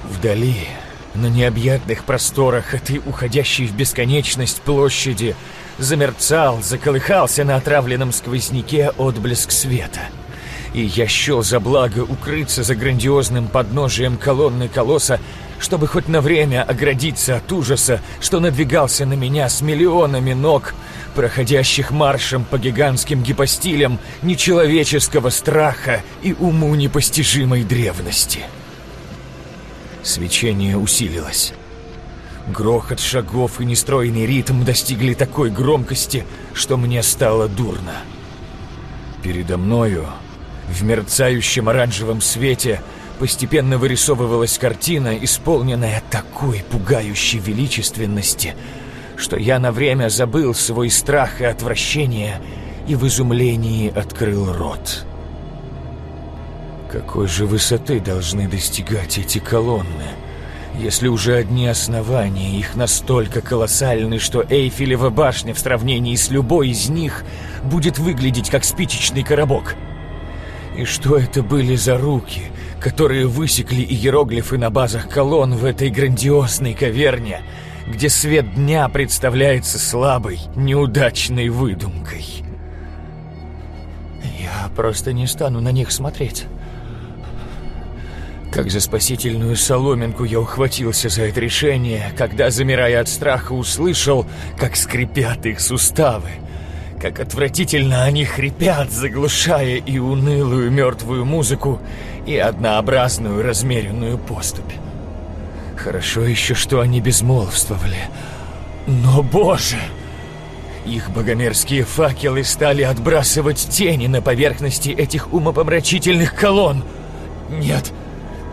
Вдали, на необъятных просторах этой уходящей в бесконечность площади, замерцал, заколыхался на отравленном сквозняке отблеск света. И я счел за благо укрыться за грандиозным подножием колонны колосса, чтобы хоть на время оградиться от ужаса, что надвигался на меня с миллионами ног, проходящих маршем по гигантским гипостилям нечеловеческого страха и уму непостижимой древности. Свечение усилилось. Грохот шагов и нестройный ритм достигли такой громкости, что мне стало дурно. Передо мною, в мерцающем оранжевом свете, постепенно вырисовывалась картина, исполненная такой пугающей величественности, что я на время забыл свой страх и отвращение и в изумлении открыл рот. Какой же высоты должны достигать эти колонны? Если уже одни основания их настолько колоссальны, что Эйфелева башня в сравнении с любой из них будет выглядеть как спичечный коробок. И что это были за руки, которые высекли иероглифы на базах колонн в этой грандиозной каверне, где свет дня представляется слабой, неудачной выдумкой? Я просто не стану на них смотреть. Как за спасительную соломинку я ухватился за это решение, когда, замирая от страха, услышал, как скрипят их суставы. Как отвратительно они хрипят, заглушая и унылую мертвую музыку, и однообразную размеренную поступь. Хорошо еще, что они безмолвствовали. Но, боже! Их богомерзкие факелы стали отбрасывать тени на поверхности этих умопомрачительных колонн. Нет,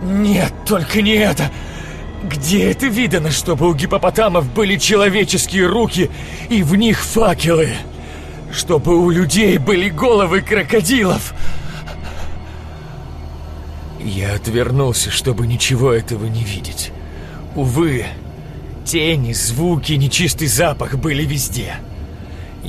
нет, только не это! Где это видано, чтобы у гипопотамов были человеческие руки и в них факелы? Чтобы у людей были головы крокодилов? Я отвернулся, чтобы ничего этого не видеть. Увы, тени, звуки, нечистый запах были везде.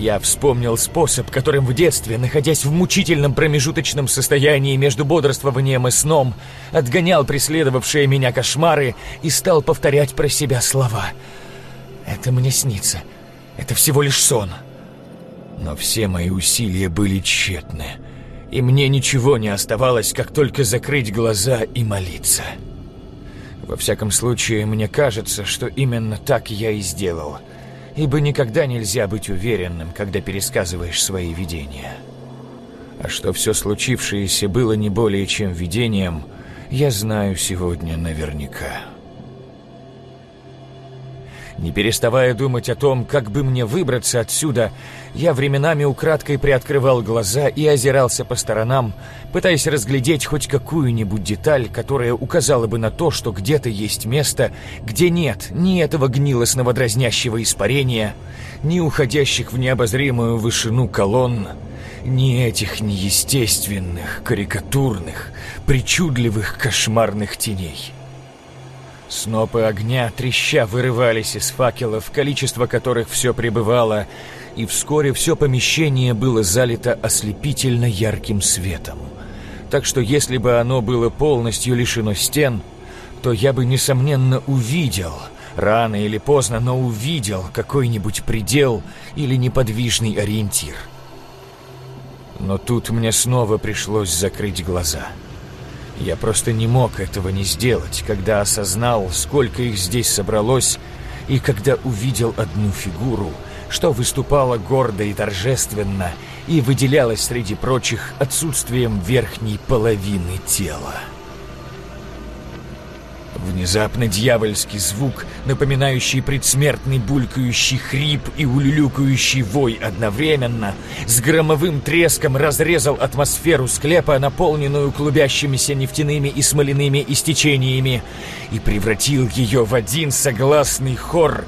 Я вспомнил способ, которым в детстве, находясь в мучительном промежуточном состоянии между бодрствованием и сном, отгонял преследовавшие меня кошмары и стал повторять про себя слова. «Это мне снится. Это всего лишь сон». Но все мои усилия были тщетны, и мне ничего не оставалось, как только закрыть глаза и молиться. Во всяком случае, мне кажется, что именно так я и сделал, ибо никогда нельзя быть уверенным, когда пересказываешь свои видения. А что все случившееся было не более чем видением, я знаю сегодня наверняка. Не переставая думать о том, как бы мне выбраться отсюда, я временами украдкой приоткрывал глаза и озирался по сторонам, пытаясь разглядеть хоть какую-нибудь деталь, которая указала бы на то, что где-то есть место, где нет ни этого гнилостного дразнящего испарения, ни уходящих в необозримую вышину колонн, ни этих неестественных, карикатурных, причудливых кошмарных теней. Снопы огня треща вырывались из факелов, количество которых все пребывало, и вскоре все помещение было залито ослепительно ярким светом. Так что если бы оно было полностью лишено стен, то я бы, несомненно, увидел, рано или поздно, но увидел какой-нибудь предел или неподвижный ориентир. Но тут мне снова пришлось закрыть глаза — я просто не мог этого не сделать, когда осознал, сколько их здесь собралось, и когда увидел одну фигуру, что выступала гордо и торжественно и выделялась среди прочих отсутствием верхней половины тела. Внезапно дьявольский звук, напоминающий предсмертный булькающий хрип и улюлюкающий вой одновременно, с громовым треском разрезал атмосферу склепа, наполненную клубящимися нефтяными и смоляными истечениями, и превратил ее в один согласный хор,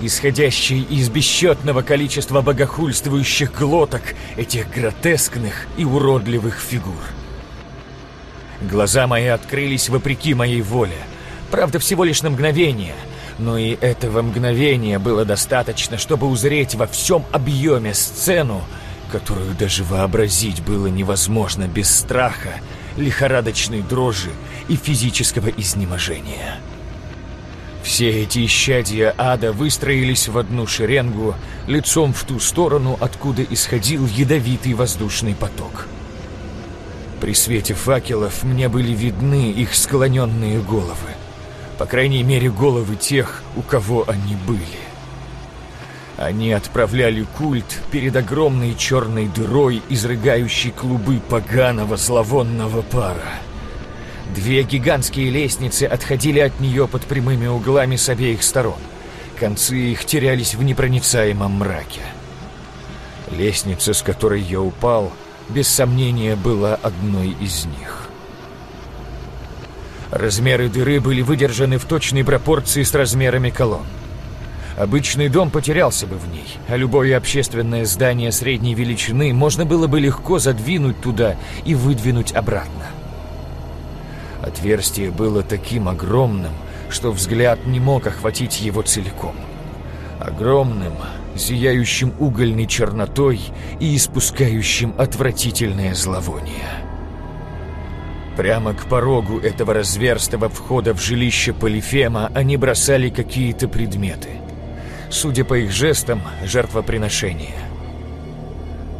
исходящий из бесчетного количества богохульствующих глоток этих гротескных и уродливых фигур. Глаза мои открылись вопреки моей воле — Правда, всего лишь на мгновение. Но и этого мгновения было достаточно, чтобы узреть во всем объеме сцену, которую даже вообразить было невозможно без страха, лихорадочной дрожи и физического изнеможения. Все эти исчадия ада выстроились в одну шеренгу, лицом в ту сторону, откуда исходил ядовитый воздушный поток. При свете факелов мне были видны их склоненные головы. По крайней мере, головы тех, у кого они были. Они отправляли культ перед огромной черной дырой, изрыгающей клубы поганого зловонного пара. Две гигантские лестницы отходили от нее под прямыми углами с обеих сторон. Концы их терялись в непроницаемом мраке. Лестница, с которой я упал, без сомнения была одной из них. Размеры дыры были выдержаны в точной пропорции с размерами колонн. Обычный дом потерялся бы в ней, а любое общественное здание средней величины можно было бы легко задвинуть туда и выдвинуть обратно. Отверстие было таким огромным, что взгляд не мог охватить его целиком. Огромным, зияющим угольной чернотой и испускающим отвратительное зловоние. Прямо к порогу этого разверстого входа в жилище Полифема они бросали какие-то предметы. Судя по их жестам, жертвоприношения.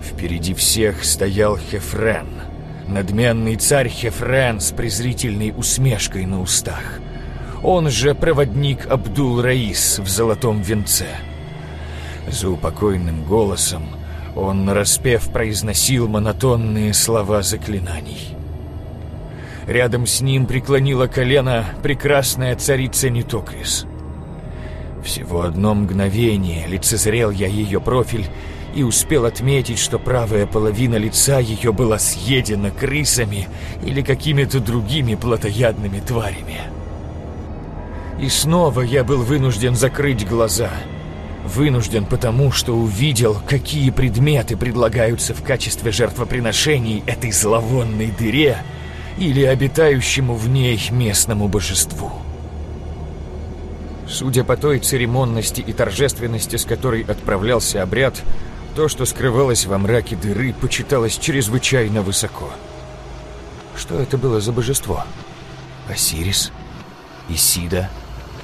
Впереди всех стоял Хефрен, надменный царь Хефрен с презрительной усмешкой на устах. Он же проводник Абдул-Раис в золотом венце. За упокойным голосом он, распев, произносил монотонные слова заклинаний. Рядом с ним преклонила колено прекрасная царица Нитокрис. Всего одно мгновение лицезрел я ее профиль и успел отметить, что правая половина лица ее была съедена крысами или какими-то другими плотоядными тварями. И снова я был вынужден закрыть глаза. Вынужден потому, что увидел, какие предметы предлагаются в качестве жертвоприношений этой зловонной дыре — или обитающему в ней местному божеству. Судя по той церемонности и торжественности, с которой отправлялся обряд, то, что скрывалось во мраке дыры, почиталось чрезвычайно высоко. Что это было за божество? Осирис? Исида?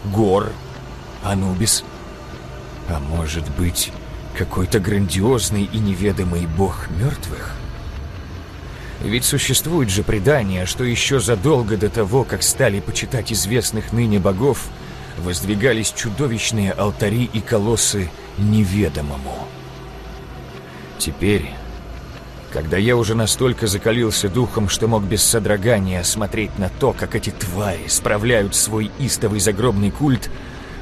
Гор? Анубис? А может быть, какой-то грандиозный и неведомый бог мертвых? Ведь существует же предание, что еще задолго до того, как стали почитать известных ныне богов, воздвигались чудовищные алтари и колоссы неведомому. Теперь, когда я уже настолько закалился духом, что мог без содрогания смотреть на то, как эти твари справляют свой истовый загробный культ,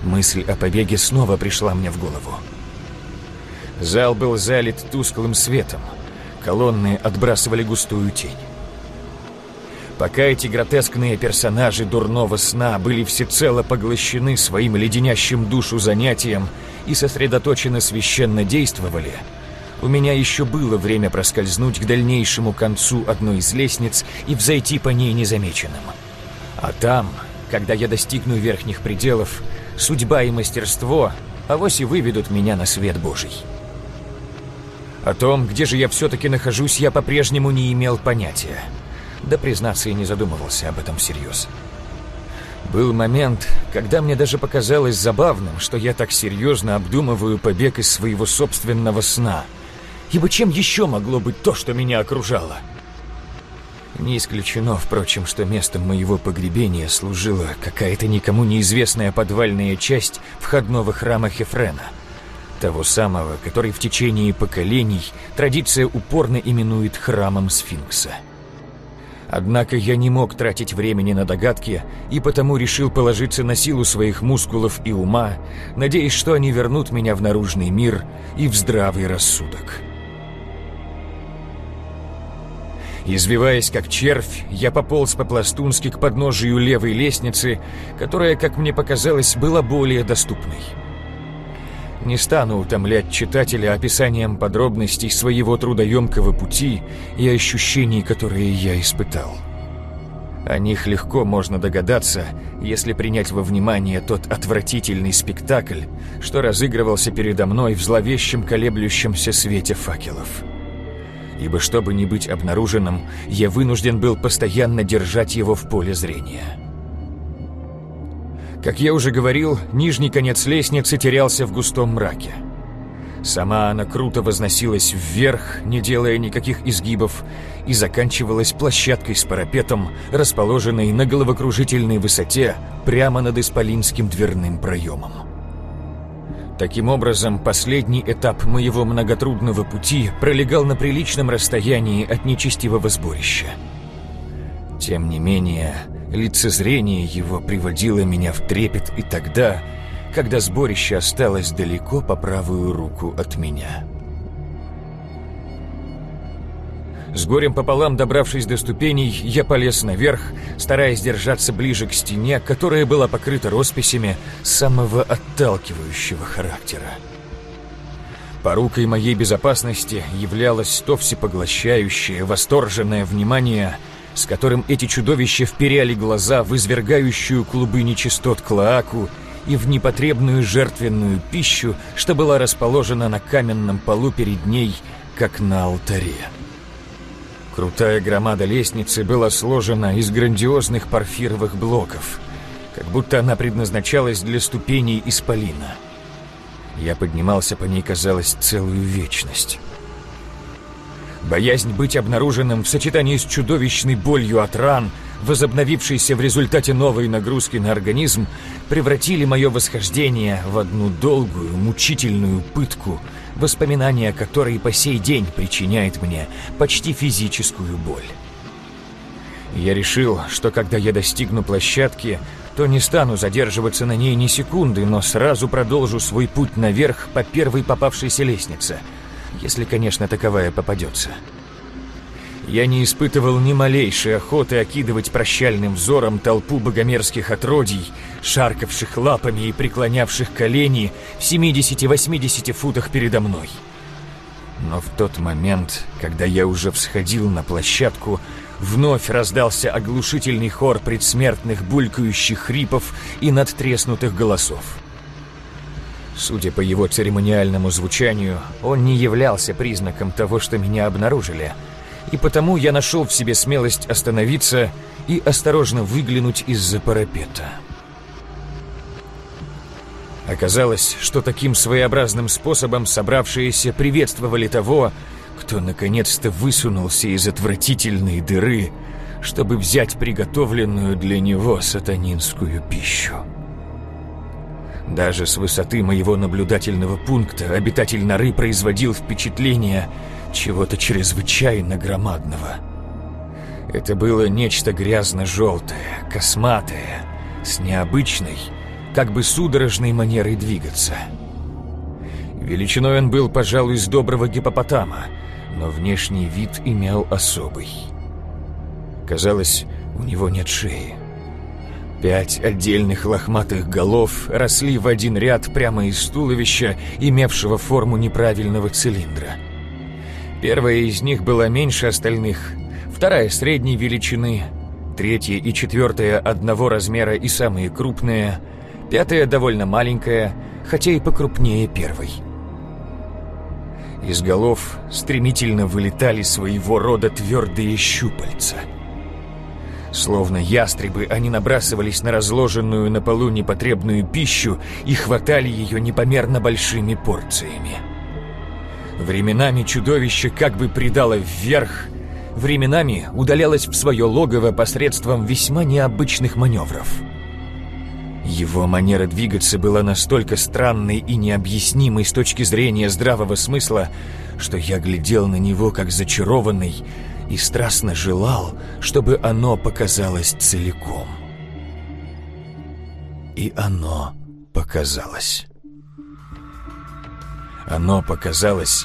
мысль о побеге снова пришла мне в голову. Зал был залит тусклым светом, колонны отбрасывали густую тень. Пока эти гротескные персонажи дурного сна были всецело поглощены своим леденящим душу занятием и сосредоточенно священно действовали, у меня еще было время проскользнуть к дальнейшему концу одной из лестниц и взойти по ней незамеченным. А там, когда я достигну верхних пределов, судьба и мастерство авось и выведут меня на свет Божий. О том, где же я все-таки нахожусь, я по-прежнему не имел понятия. Да, признаться, и не задумывался об этом всерьез. Был момент, когда мне даже показалось забавным, что я так серьезно обдумываю побег из своего собственного сна. Ибо чем еще могло быть то, что меня окружало? Не исключено, впрочем, что местом моего погребения служила какая-то никому неизвестная подвальная часть входного храма Хефрена. Того самого, который в течение поколений традиция упорно именует храмом Сфинкса. Однако я не мог тратить времени на догадки и потому решил положиться на силу своих мускулов и ума, надеясь, что они вернут меня в наружный мир и в здравый рассудок. Извиваясь как червь, я пополз по-пластунски к подножию левой лестницы, которая, как мне показалось, была более доступной. Не стану утомлять читателя описанием подробностей своего трудоемкого пути и ощущений, которые я испытал. О них легко можно догадаться, если принять во внимание тот отвратительный спектакль, что разыгрывался передо мной в зловещем колеблющемся свете факелов. Ибо чтобы не быть обнаруженным, я вынужден был постоянно держать его в поле зрения. Как я уже говорил, нижний конец лестницы терялся в густом мраке. Сама она круто возносилась вверх, не делая никаких изгибов, и заканчивалась площадкой с парапетом, расположенной на головокружительной высоте прямо над исполинским дверным проемом. Таким образом, последний этап моего многотрудного пути пролегал на приличном расстоянии от нечестивого сборища. Тем не менее, Лицезрение его приводило меня в трепет и тогда, когда сборище осталось далеко по правую руку от меня. С горем пополам, добравшись до ступеней, я полез наверх, стараясь держаться ближе к стене, которая была покрыта росписями самого отталкивающего характера. Порукой моей безопасности являлось то всепоглощающее, восторженное внимание – с которым эти чудовища вперяли глаза в извергающую клубы нечистот Клоаку и в непотребную жертвенную пищу, что была расположена на каменном полу перед ней, как на алтаре. Крутая громада лестницы была сложена из грандиозных порфировых блоков, как будто она предназначалась для ступеней исполина. Я поднимался по ней, казалось, целую вечность. Боязнь быть обнаруженным в сочетании с чудовищной болью от ран, возобновившейся в результате новой нагрузки на организм, превратили мое восхождение в одну долгую, мучительную пытку, воспоминания которой по сей день причиняет мне почти физическую боль. Я решил, что когда я достигну площадки, то не стану задерживаться на ней ни секунды, но сразу продолжу свой путь наверх по первой попавшейся лестнице — если, конечно, таковая попадется. Я не испытывал ни малейшей охоты окидывать прощальным взором толпу богомерзких отродий, шаркавших лапами и преклонявших колени в 70-80 футах передо мной. Но в тот момент, когда я уже всходил на площадку, вновь раздался оглушительный хор предсмертных булькающих хрипов и надтреснутых голосов. Судя по его церемониальному звучанию, он не являлся признаком того, что меня обнаружили, и потому я нашел в себе смелость остановиться и осторожно выглянуть из-за парапета. Оказалось, что таким своеобразным способом собравшиеся приветствовали того, кто наконец-то высунулся из отвратительной дыры, чтобы взять приготовленную для него сатанинскую пищу. Даже с высоты моего наблюдательного пункта обитатель норы производил впечатление чего-то чрезвычайно громадного. Это было нечто грязно-желтое, косматое, с необычной, как бы судорожной манерой двигаться. Величиной он был, пожалуй, с доброго гипопотама, но внешний вид имел особый. Казалось, у него нет шеи. Пять отдельных лохматых голов росли в один ряд прямо из туловища, имевшего форму неправильного цилиндра. Первая из них была меньше остальных, вторая средней величины, третья и четвертая одного размера и самые крупные, пятая довольно маленькая, хотя и покрупнее первой. Из голов стремительно вылетали своего рода твердые щупальца — Словно ястребы, они набрасывались на разложенную на полу непотребную пищу и хватали ее непомерно большими порциями. Временами чудовище как бы придало вверх, временами удалялось в свое логово посредством весьма необычных маневров. Его манера двигаться была настолько странной и необъяснимой с точки зрения здравого смысла, что я глядел на него как зачарованный, и страстно желал, чтобы оно показалось целиком. И оно показалось. Оно показалось,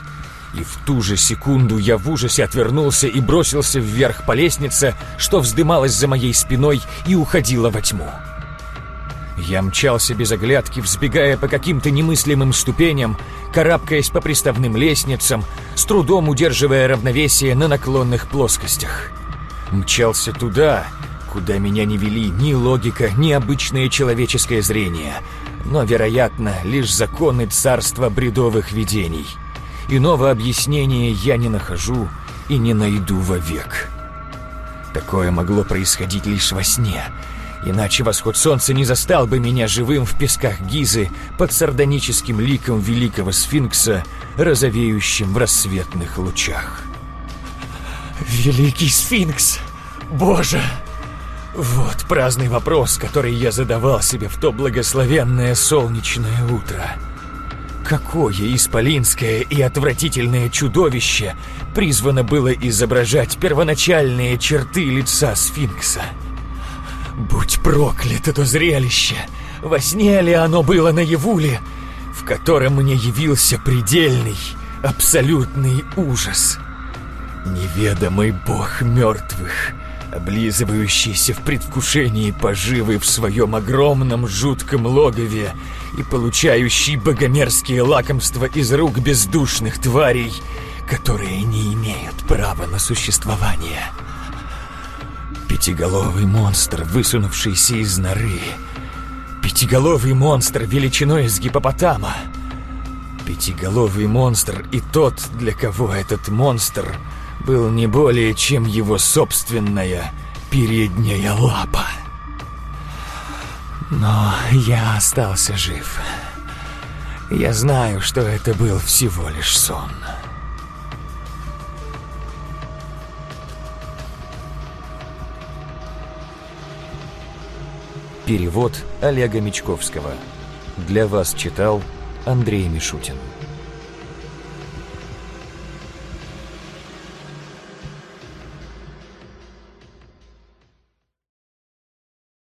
и в ту же секунду я в ужасе отвернулся и бросился вверх по лестнице, что вздымалась за моей спиной и уходила во тьму. Я мчался без оглядки, взбегая по каким-то немыслимым ступеням, карабкаясь по приставным лестницам, с трудом удерживая равновесие на наклонных плоскостях. Мчался туда, куда меня не вели ни логика, ни обычное человеческое зрение, но, вероятно, лишь законы царства бредовых видений. Иного объяснения я не нахожу и не найду вовек. Такое могло происходить лишь во сне — Иначе восход солнца не застал бы меня живым в песках Гизы под сардоническим ликом великого сфинкса, розовеющим в рассветных лучах. «Великий сфинкс! Боже!» Вот праздный вопрос, который я задавал себе в то благословенное солнечное утро. Какое исполинское и отвратительное чудовище призвано было изображать первоначальные черты лица сфинкса? Будь проклято то зрелище! Во сне ли оно было наяву ли, в котором мне явился предельный, абсолютный ужас? Неведомый бог мертвых, облизывающийся в предвкушении поживы в своем огромном жутком логове и получающий богомерзкие лакомства из рук бездушных тварей, которые не имеют права на существование. Пятиголовый монстр, высунувшийся из норы. Пятиголовый монстр величиной с гипопотама. Пятиголовый монстр и тот, для кого этот монстр был не более чем его собственная передняя лапа. Но я остался жив. Я знаю, что это был всего лишь сон. Перевод Олега Мечковского. Для вас читал Андрей Мишутин.